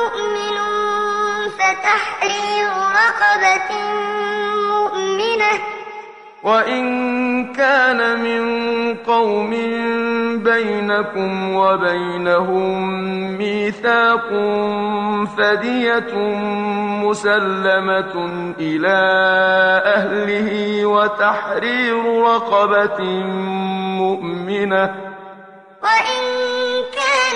مُؤْمِنٌ فَتَحْرِيرُ رَقَبَةٍ مُّؤْمِنَةٍ ۖ. وإن كان من قوم بينكم وبينهم ميثاق فدية مسلمة إلى أهله وتحرير رقبة مؤمنة. وإن كان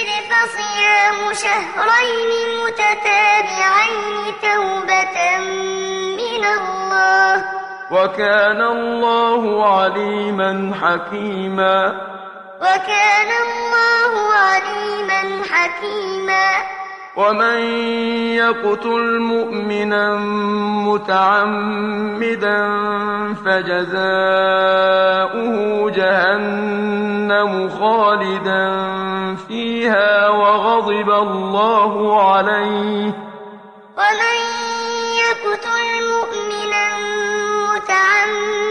فصيام شهرين متتابعين توبة من الله. وكان الله عليما حكيما. وكان الله عليما حكيما. ومن يقتل مؤمنا متعمدا فجزاؤه جهنم خالدا فيها وغضب الله عليه ومن يقتل مؤمنا متعمدا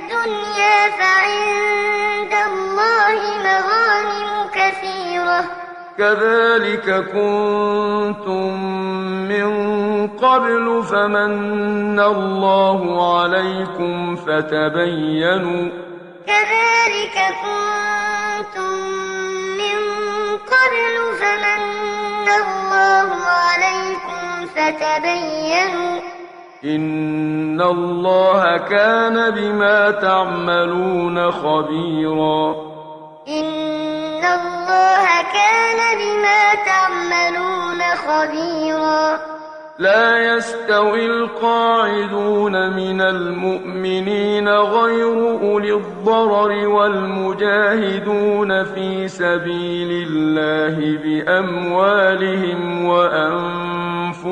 فعند الله مغانم كثيرة. كذلك كنتم من قبل فمن الله عليكم فتبينوا. كذلك كنتم من قبل فمن الله عليكم فتبينوا. إن الله كان بما تعملون خبيرا إن الله كان بما تعملون خبيرا لا يستوي القاعدون من المؤمنين غير أولي الضرر والمجاهدون في سبيل الله بأموالهم وأنفسهم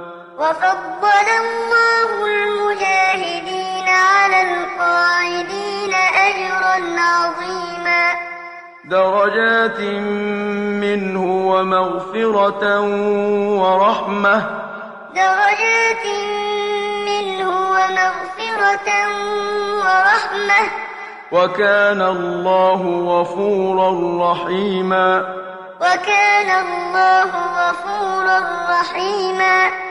وفضل الله المجاهدين على القاعدين أجرا عظيما. درجات منه ومغفرة ورحمة. درجات منه ومغفرة ورحمة. وكان الله غفورا رحيما. وكان الله غفورا رحيما.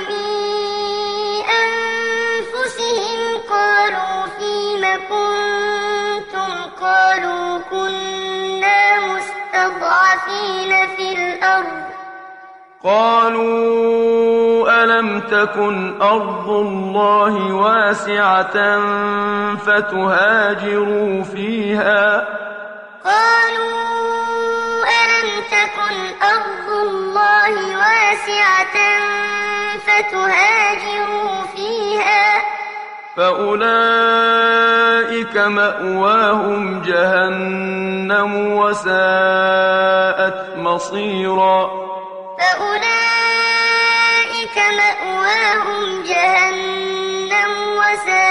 قالوا كنا مستضعفين في الأرض. قالوا ألم تكن أرض الله واسعة فتهاجروا فيها؟ قالوا ألم تكن أرض الله واسعة فتهاجروا فيها؟ فأولئك مأواهم جهنم وساءت مصيرا فأولئك مأواهم جهنم وساءت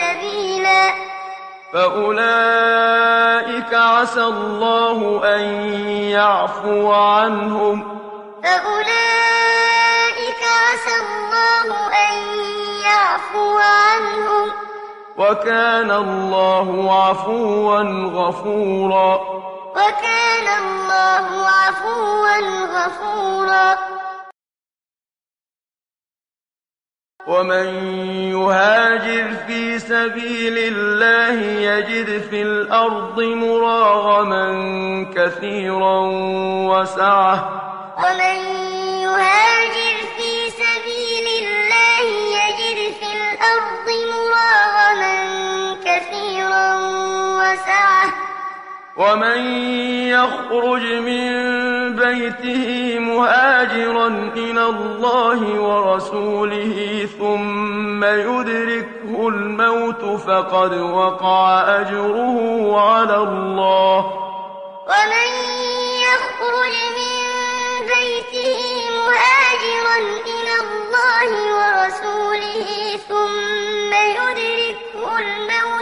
سبيلا. فأولئك عسى الله أن يعفو عنهم. فأولئك عسى الله أن يعفو عنهم. وكان الله عفوا غفورا. وكان الله عفوا غفورا. ومن يهاجر في سبيل الله يجد في الأرض مراغما كثيرا وسعة ومن يهاجر ومن يخرج من بيته مهاجرا إلى الله ورسوله ثم يدركه الموت فقد وقع أجره على الله. ومن يخرج من بيته مهاجرا إلى الله ورسوله ثم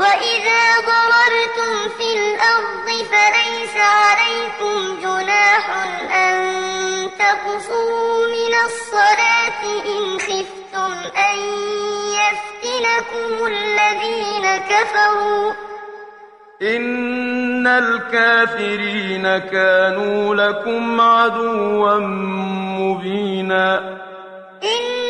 وإذا ضربتم في الأرض فليس عليكم جناح أن تقصروا من الصلاة إن خفتم أن يفتنكم الذين كفروا إن الكافرين كانوا لكم عدوا مبينا إن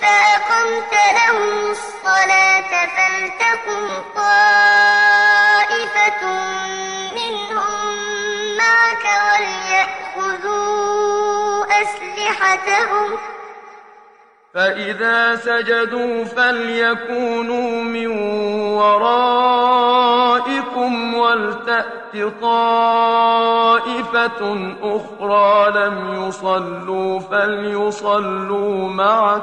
فيهم أقمت لهم الصلاة فلتقم طائفة منهم معك وليأخذوا أسلحتهم. فإذا سجدوا فليكونوا من ورائكم ولتأت طائفة أخرى لم يصلوا فليصلوا معك.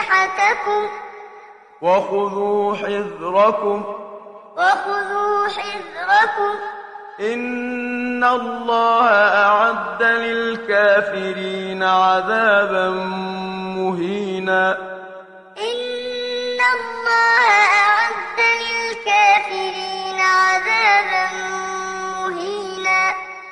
أسلحتكم وخذوا حذركم. وخذوا حذركم. إن الله أعد للكافرين عذابا مهينا. إن الله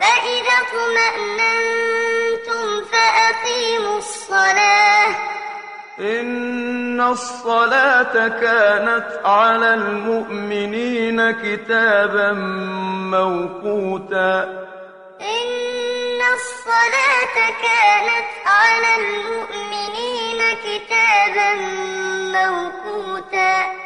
فإذا اطمأننتم فأقيموا الصلاة. إن الصلاة كانت على المؤمنين كتابا موقوتا. إن الصلاة كانت على المؤمنين كتابا موقوتا.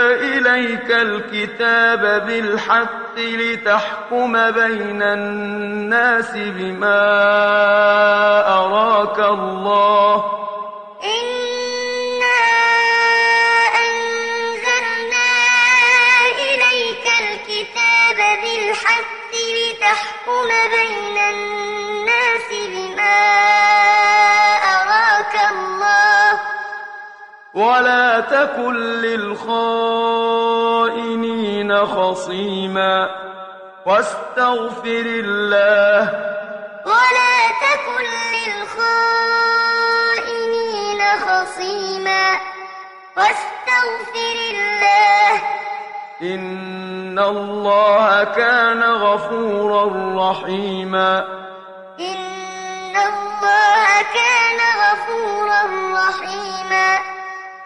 إليك الكتاب بالحق لتحكم بين الناس بما أراك الله. إنا أنزلنا إليك الكتاب بالحق لتحكم بين ولا تكن للخائنين خصيما واستغفر الله ولا تكن للخائنين خصيما واستغفر الله إن الله كان غفورا رحيما إن الله كان غفورا رحيما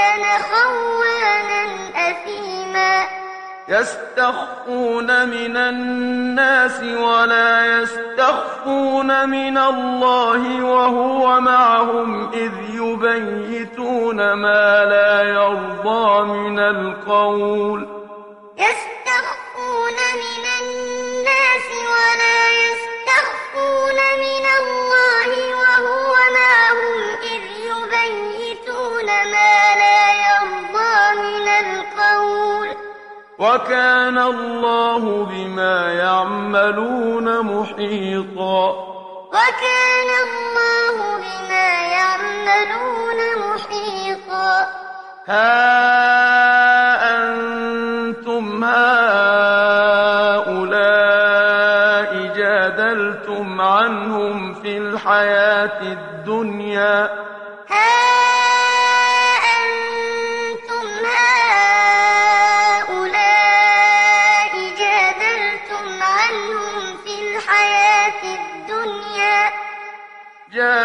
كان خوانا أثيما. يستخفون من الناس ولا يستخفون من الله وهو معهم إذ يبيتون ما لا يرضى من القول. يستخفون من الناس ولا يستخفون من الله وهو معهم إذ يبيتون ما لا يرضى من القول. وكان الله بما يعملون محيطا. وكان الله بما يعملون محيطا. ها أنتم هؤلاء جادلتم عنهم في الحياة الدنيا. ها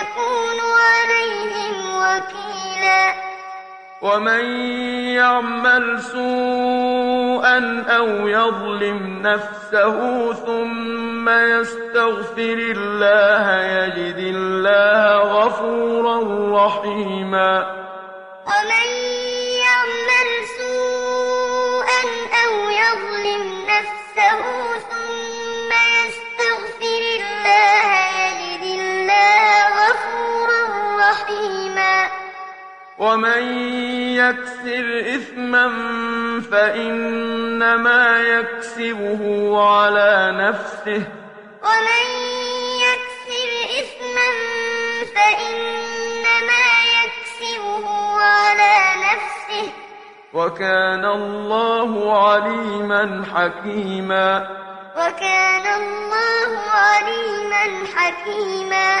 يكون عليهم وكيلا. ومن يعمل سوءا أو يظلم نفسه ثم يستغفر الله يجد الله غفورا رحيما. ومن يعمل سوءا أو يظلم نفسه ثم يستغفر الله ومن يكسر إثما فإنما يكسبه على نفسه ومن يكسر إثما فإنما يكسبه على نفسه وكان الله عليما حكيما وكان الله عليما حكيما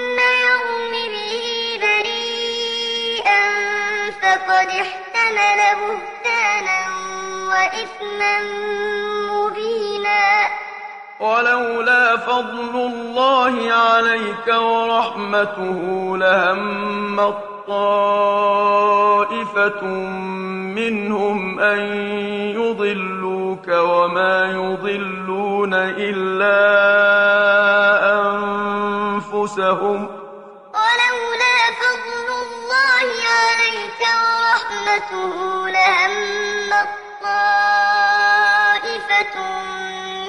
فقد احتمل بهتانا وإثما مبينا. ولولا فضل الله عليك ورحمته لهم طائفة منهم أن يضلوك وما يضلون إلا أنفسهم. الله عليك ورحمته لهم طائفة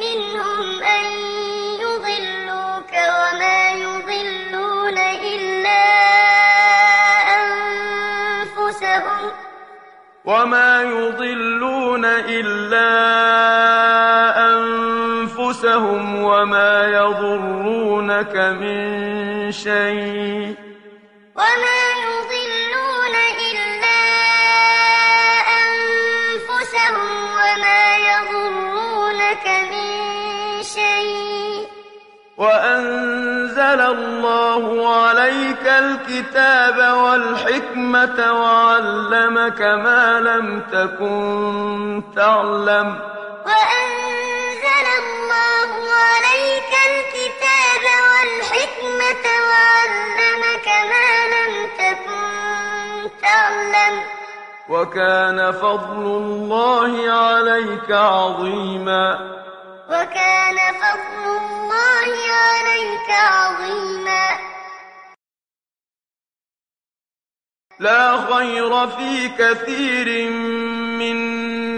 منهم أن يضلوك وما يضلون إلا أنفسهم. وما يضلون إلا أنفسهم وما يضرونك من شيء. وما يضلون إلا أنفسهم وما يضرونك من شيء. وأنزل وأنزل الله عليك الكتاب والحكمة وعلمك ما لم تكن تعلم. وأنزل الله عليك الكتاب والحكمة وعلمك ما لم تكن تعلم. وكان فضل الله عليك عظيما. وكان فضل الله عليك عظيما. لا خير في كثير من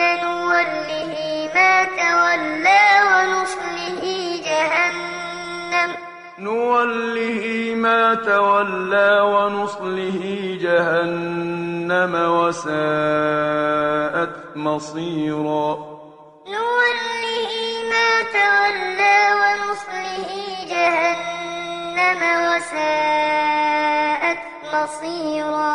نوله ما تولى ونصله جهنم. نوله ما تولى ونصله جهنم وساءت مصيرا. نوله ما تولى ونصله جهنم وساءت مصيرا.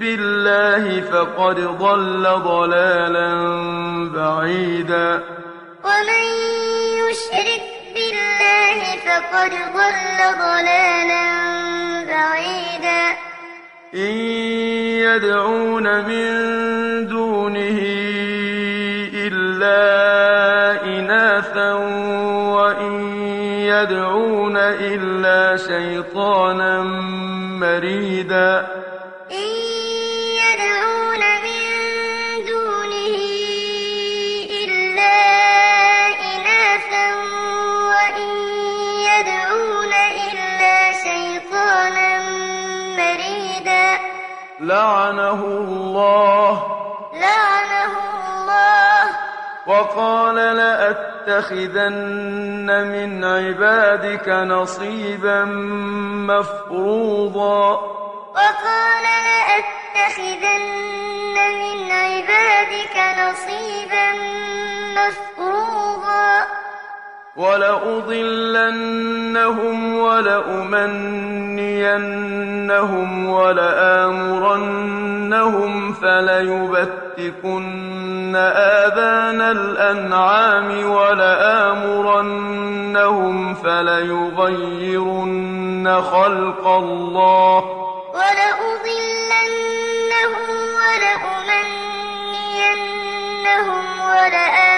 بالله فقد ضل ضلالا بعيدا. ومن يشرك بالله فقد ضل ضلالا بعيدا. إن يدعون من دونه إلا إناثا وإن يدعون إلا شيطانا مريدا. لعنه الله. لعنه الله. وقال لأتخذن من عبادك نصيبا مفروضا. وقال لأتخذن من عبادك نصيبا مفروضا. ولأضلنهم ولأمنينهم ولآمرنهم فليبتكن آذان الأنعام ولآمرنهم فليغيرن خلق الله ولأضلنهم ولأمنينهم ولآمرنهم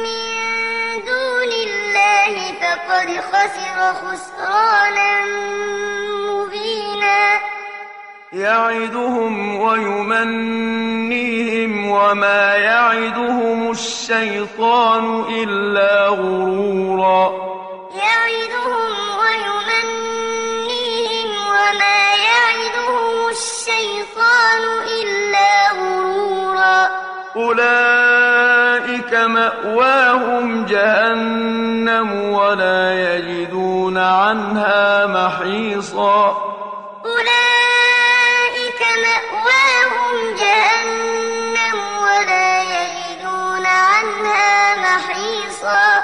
فقد خسر خسرانا مبينا. يعدهم ويمنيهم وما يعدهم الشيطان إلا غرورا. يعدهم ويمنيهم وما يعدهم الشيطان إلا غرورا. أولئك مأواهم جهنم ولا يجدون عنها محيصا. أولئك مأواهم جهنم ولا يجدون عنها محيصا.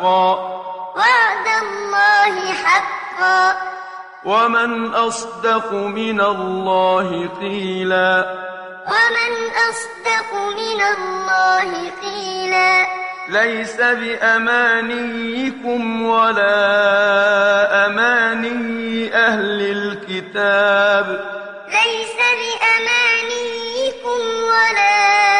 حقا. وعد الله حقا. ومن أصدق من الله قيلا. ومن أصدق من الله قيلا. ليس بأمانيكم ولا أماني أهل الكتاب. ليس بأمانيكم ولا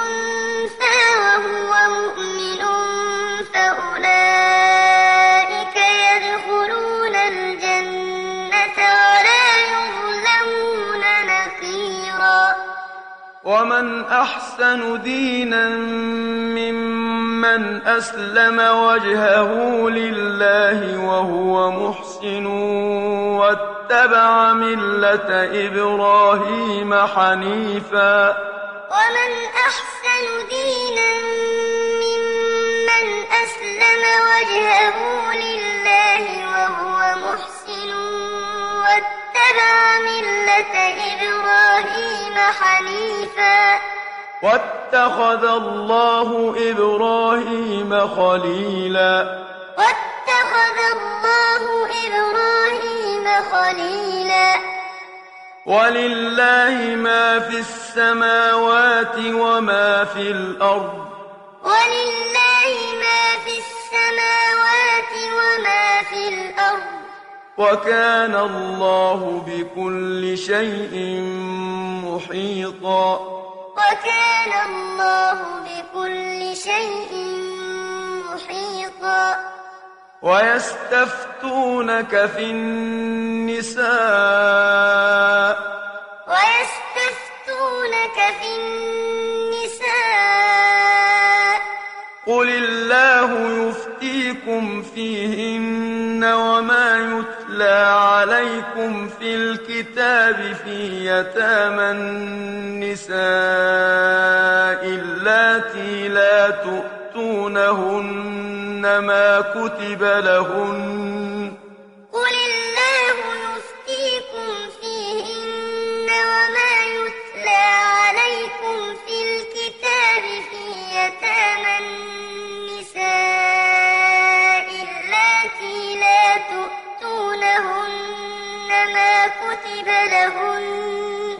ومن أحسن دينا ممن أسلم وجهه لله وهو محسن واتبع ملة إبراهيم حنيفا ومن أحسن دينا ممن أسلم وجهه لله وهو محسن واتبع ملة إبراهيم حنيفا. واتخذ الله إبراهيم خليلا. واتخذ الله إبراهيم خليلا. ولله ما في السماوات وما في الأرض. ولله ما في السماوات وما في الأرض. وكان الله بكل شيء محيطا. وكان الله بكل شيء محيطا. ويستفتونك في النساء. ويستفتونك في النساء. قل الله يفتيكم فيهن وما يتلى عليكم في الكتاب في يتامى النساء اللاتي لا تؤتونهن ما كتب لهن قل الله يفتيكم فيهن وما يتلى عليكم في الكتاب في يتامى النساء كُتِبَ لَهُنَّ.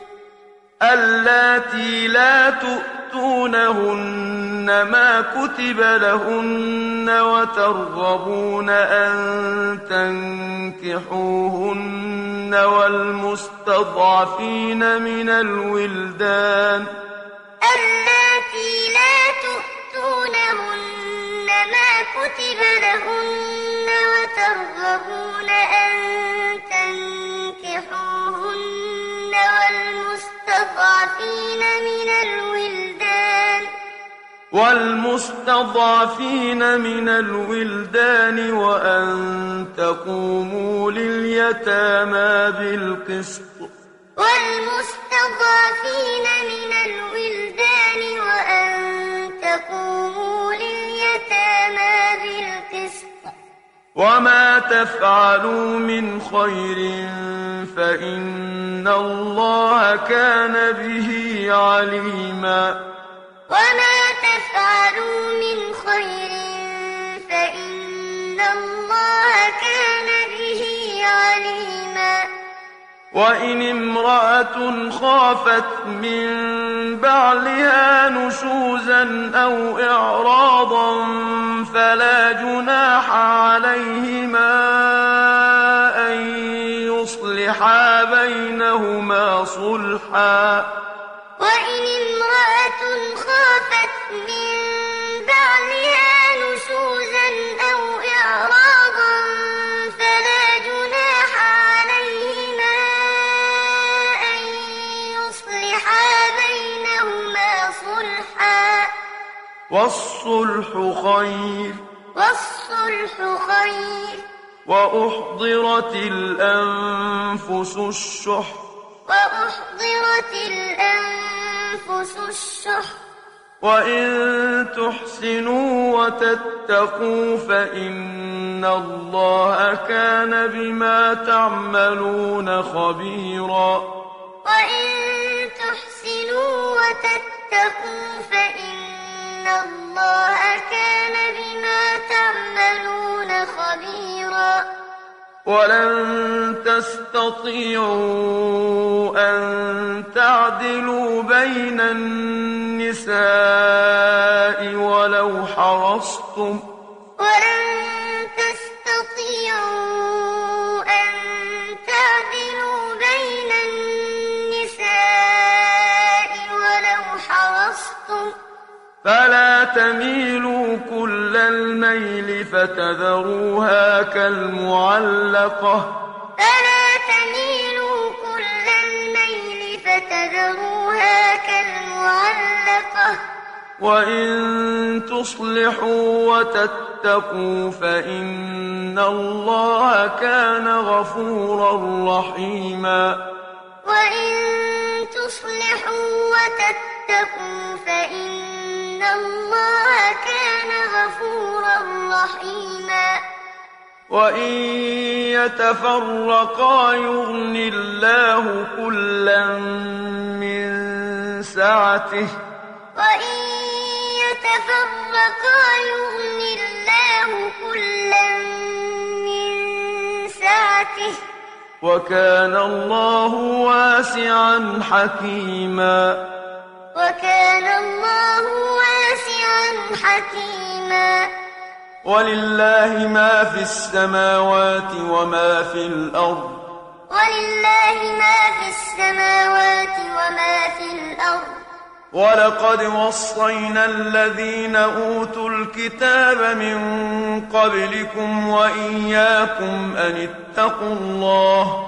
اللَّاتِي لَا تُؤْتُونَهُنَّ مَا كُتِبَ لَهُنَّ وَتَرْغَبُونَ أَن تَنكِحُوهُنَّ وَالْمُسْتَضْعَفِينَ مِنَ الْوِلْدَانِ. اللَّاتِي لَا تُؤْتُونَهُنَّ مَا كُتِبَ لَهُنَّ وَتَرْغَبُونَ أَن تنكحوهن تنكحوهن والمستضعفين من الولدان والمستضعفين من الولدان وأن تقوموا لليتامى بالقسط والمستضعفين من الولدان وأن تقوموا وما تفعلوا من خير فإن الله كان به عليما وما تفعلوا من خير فإن الله كان به عليما وإن امرأة خافت من بعلها نشوزا أو إعراضا فلا جناح عليهما أن يصلحا بينهما صلحا. وإن امرأة خافت من بعلها والصلح خير. والصلح خير. وأحضرت الأنفس الشح. وأحضرت الأنفس الشح. وإن تحسنوا وتتقوا فإن الله كان بما تعملون خبيرا. وإن تحسنوا وتتقوا فإن الله كان بما تعملون خبيرا. ولن تستطيعوا أن تعدلوا بين النساء ولو حرصتم ولن تستطيعوا فلا تميلوا كل الميل فتذروها كالمعلقة. فلا تميلوا كل الميل فتذروها كالمعلقة. وإن تصلحوا وتتقوا فإن الله كان غفورا رحيما. وإن تصلحوا وتتقوا فإن الله كان غفورا رحيما وإن يتفرقا يغن الله كلا من سعته وإن يتفرقا يغن الله كلا من سعته وكان الله واسعا حكيما وكان الله واسعا حكيما. ولله ما في السماوات وما في الأرض. ولله ما في السماوات وما في الأرض. ولقد وصينا الذين أوتوا الكتاب من قبلكم وإياكم أن اتقوا الله.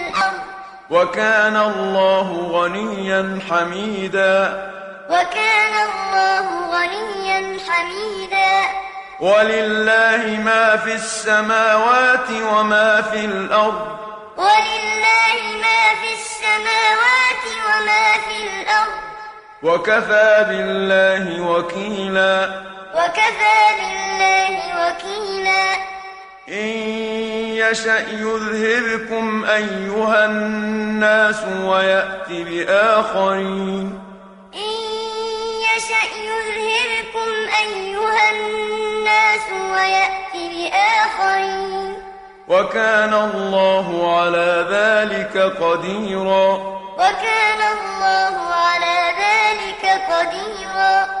وكان الله غنيا حميدا. وكان الله غنيا حميدا. ولله ما في السماوات وما في الأرض. ولله ما في السماوات وما في الأرض. وكفى بالله وكيلا. وكفى بالله وكيلا. إن يشأ يذهبكم أيها الناس ويأت بآخرين. إن يشأ يذهبكم أيها الناس ويأت بآخرين. وكان الله على ذلك قديرا. وكان الله على ذلك قديرا.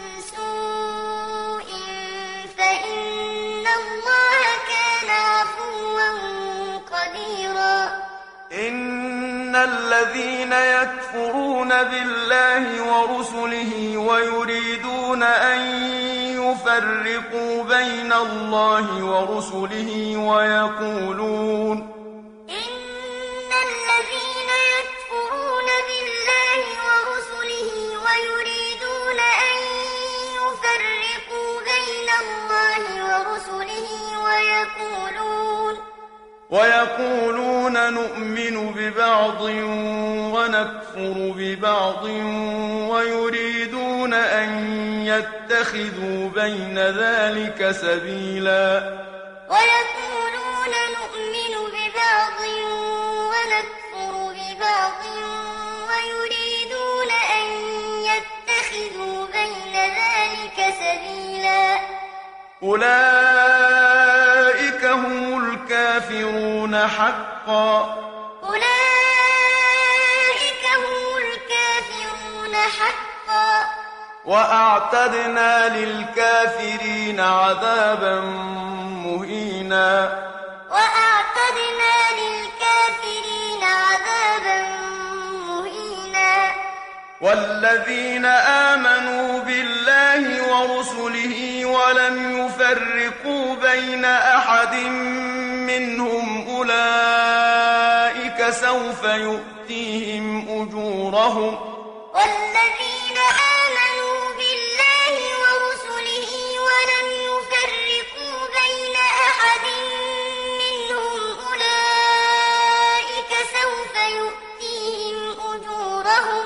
إن الذين يكفرون بالله ورسله ويريدون أن يفرقوا بين الله ورسله ويقولون إن الذين يكفرون بالله ورسله ويريدون أن يفرقوا بين الله ورسله ويقولون ويقولون نؤمن ببعض ونكفر ببعض ويريدون أن يتخذوا بين ذلك سبيلا. ويقولون نؤمن ببعض ونكفر ببعض ويريدون أن يتخذوا بين ذلك سبيلا. أولئك هم الكافرون حقا. أولئك هم الكافرون حقا. وأعتدنا للكافرين عذابا مهينا. وأعتدنا والذين آمنوا بالله ورسله ولم يفرقوا بين أحد منهم أولئك سوف يؤتيهم أجورهم والذين آمنوا بالله ورسله ولم يفرقوا بين أحد منهم أولئك سوف يؤتيهم أجورهم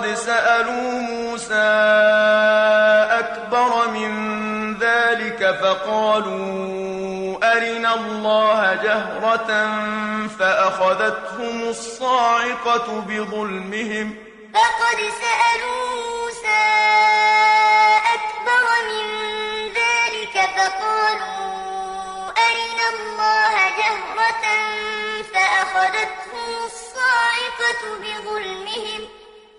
فقد سألوا موسى أكبر من ذلك فقالوا أرنا الله جهرة فأخذتهم الصاعقة بظلمهم فقد سألوا موسى أكبر من ذلك فقالوا أرنا الله جهرة فأخذتهم الصاعقة بظلمهم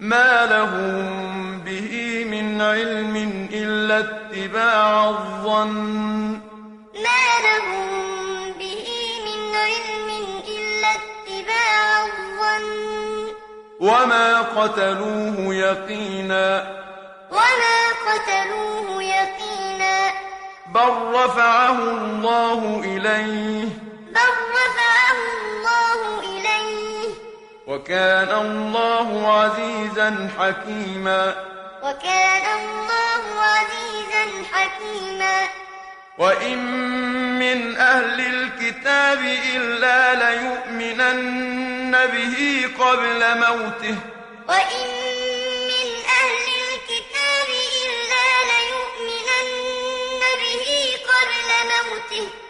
ما لهم به من علم إلا اتباع الظن ما لهم به من علم إلا اتباع الظن وما قتلوه يقينا وما قتلوه يقينا بل رفعه الله إليه بل رفعه الله إليه وكان الله عزيزا حكيما. وكان الله عزيزا حكيما. وإن من أهل الكتاب إلا ليؤمنن به قبل موته. وإن من أهل الكتاب إلا ليؤمنن به قبل موته.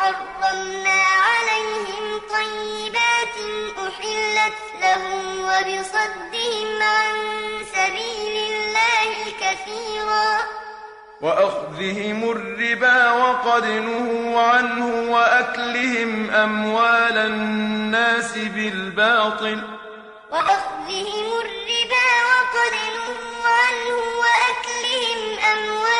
حرمنا عليهم طيبات أحلت لهم وبصدهم عن سبيل الله كثيرا. وأخذهم الربا وقد نهوا عنه وأكلهم أموال الناس بالباطل. وأخذهم الربا وقد نهوا عنه وأكلهم أموال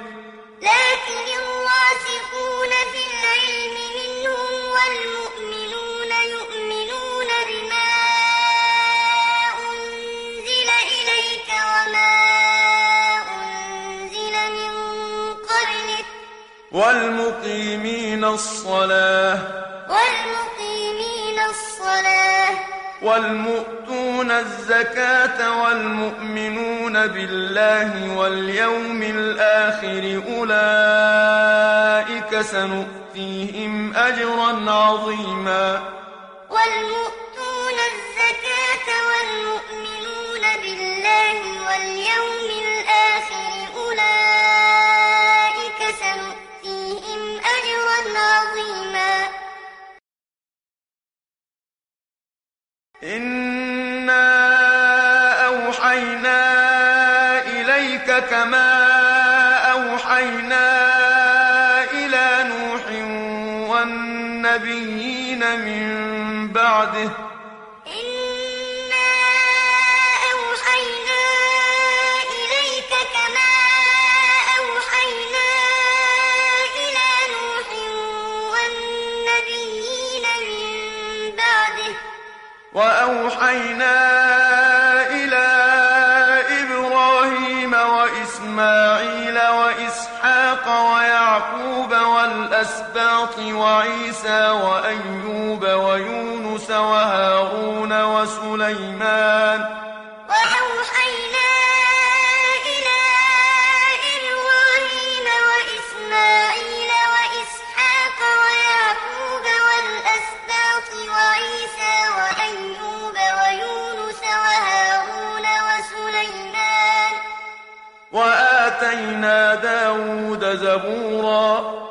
والمقيمين الصلاة. والمقيمين الصلاة. والمؤتون الزكاة والمؤمنون بالله واليوم الآخر أولئك سنؤتيهم أجرا عظيما. والمؤتون الزكاة والمؤمنون بالله واليوم الآخر أولئك أجرا عظيما. إنا والأسباط وعيسى وأيوب ويونس وهارون وسليمان. وأوحينا إلى إبراهيم وإسماعيل وإسحاق ويعقوب والأسباط وعيسى وأيوب ويونس وهارون وسليمان. وآتينا داود زبورا.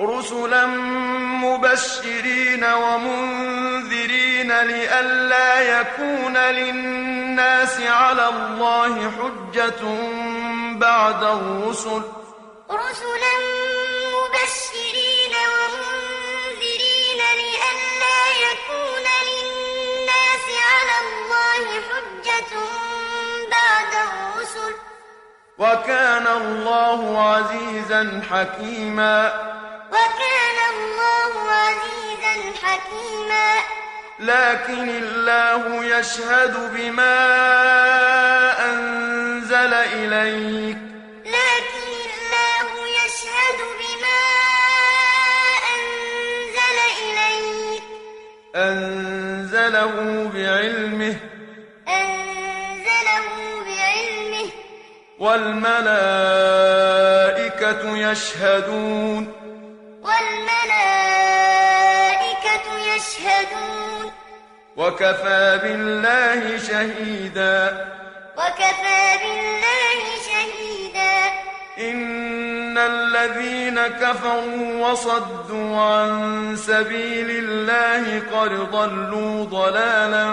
رسلا مبشرين ومنذرين لئلا يكون للناس على الله حجة بعد الرسل. رسلا مبشرين ومنذرين لئلا يكون للناس على الله حجة بعد الرسل. وكان الله عزيزا حكيما. وكان الله عزيزا حكيما. لكن الله يشهد بما أنزل إليك. لكن الله يشهد بما أنزل إليك. أنزله بعلمه. أنزله بعلمه. والملائكة يشهدون. والملائكة يشهدون. وكفى بالله شهيدا. وكفى بالله شهيدا. إن الذين كفروا وصدوا عن سبيل الله قد ضلوا ضلالا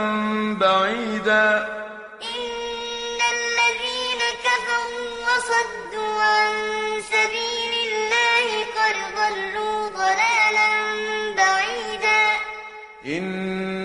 بعيدا. إن الذين كفروا وصدوا عن سبيل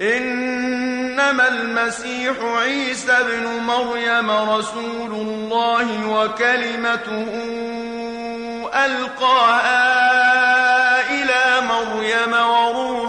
إنما المسيح عيسى ابن مريم رسول الله وكلمته ألقاها إلى مريم وروح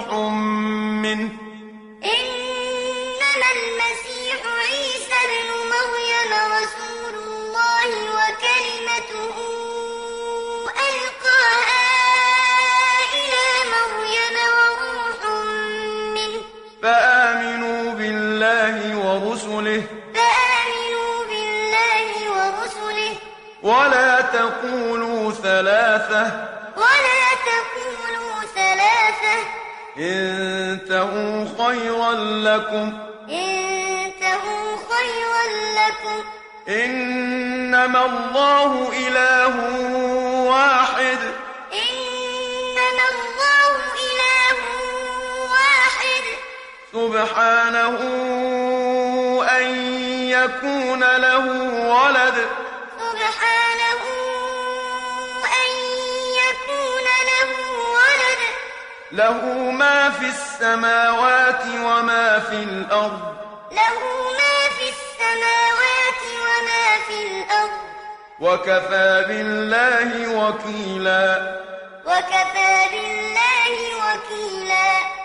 بالله ورسله. فآمنوا بالله ورسله. ولا تقولوا ثلاثة. ولا تقولوا ثلاثة. انتهوا خيرا لكم. انتهوا خيرا لكم. إنما الله إله واحد. إنما الله سبحانه أن يكون له ولد. سبحانه أن يكون له ولد. له ما في السماوات وما في الأرض. له ما في السماوات وما في الأرض. وكفى بالله وكيلا. وكفى بالله وكيلا.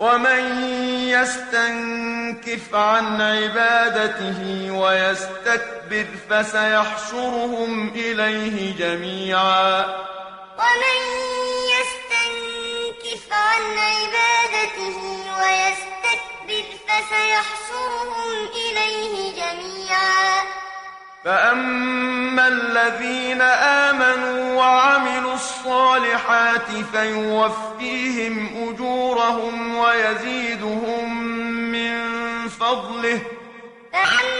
ومن يستنكف عن عبادته ويستكبر فسيحشرهم إليه جميعا. ومن يستنكف عن عبادته ويستكبر فسيحشرهم إليه جميعا. فأما الذين آمنوا الصالحات فيوفيهم أجورهم ويزيدهم من فضله. فأما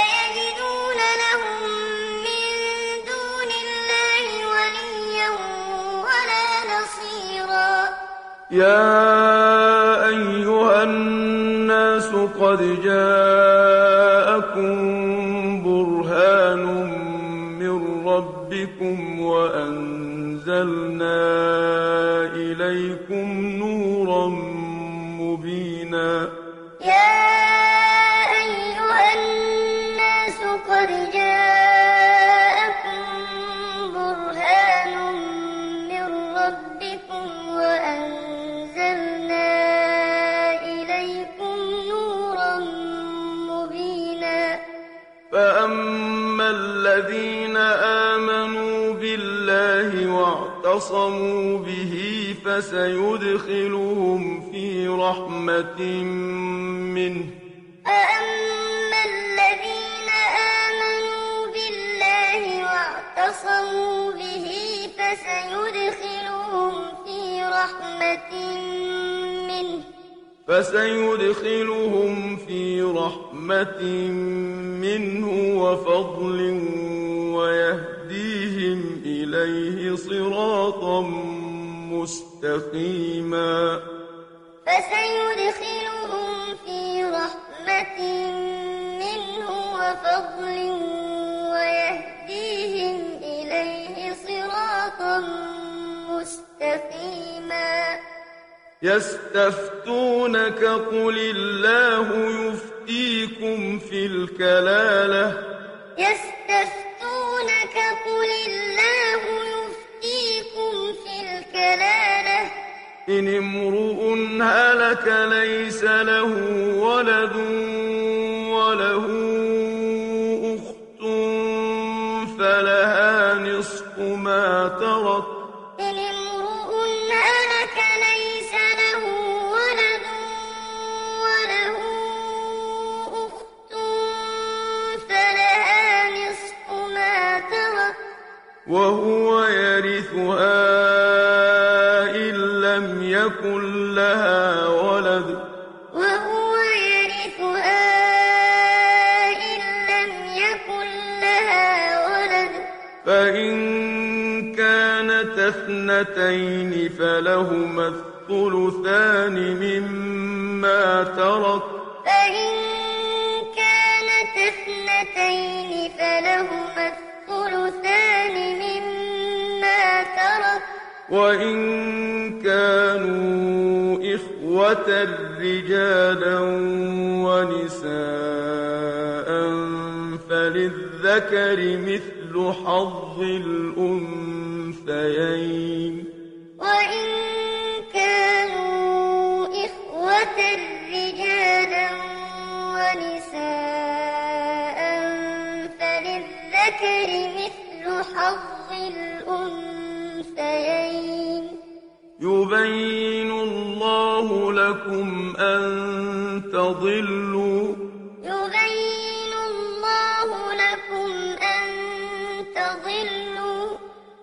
يا أيها الناس قد جاءكم برهان من ربكم وأنزلنا واعتصموا به فسيدخلهم في رحمة منه فأما الذين آمنوا بالله واعتصموا به فسيدخلهم في رحمة منه فسيدخلهم في رحمة منه وفضل ويهديهم إليه صراطا مستقيما فسيدخلهم في رحمة منه وفضل ويهديهم إليه صراطا مستقيما يستفتونك قل الله يفتيكم في الكلالة يستفتونك قل الله يفتيكم في الكلالة. إن امرؤ هلك ليس له ولد وهو يرثها إن لم يكن لها ولد. وهو يرثها إن لم يكن لها ولد. فإن كانت اثنتين فلهما الثلثان مما ترك. فإن كانت اثنتين فلهما وإن كانوا إخوة رجالا ونساء فللذكر مثل حظ الأنثيين. وإن كانوا إخوة رجالا ونساء فللذكر مثل حظ الأنثيين. الْأُنثَيَيْنِ يُبَيِّنُ اللَّهُ لَكُمْ أَن تَضِلُّوا. يُبَيِّنُ اللَّهُ لَكُمْ أَن تَضِلُّوا.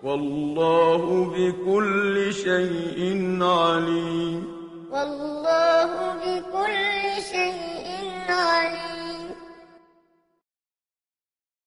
وَاللَّهُ بِكُلِّ شَيْءٍ عَلِيمٌ. وَاللَّهُ بِكُلِّ شَيْءٍ عَلِيمٌ.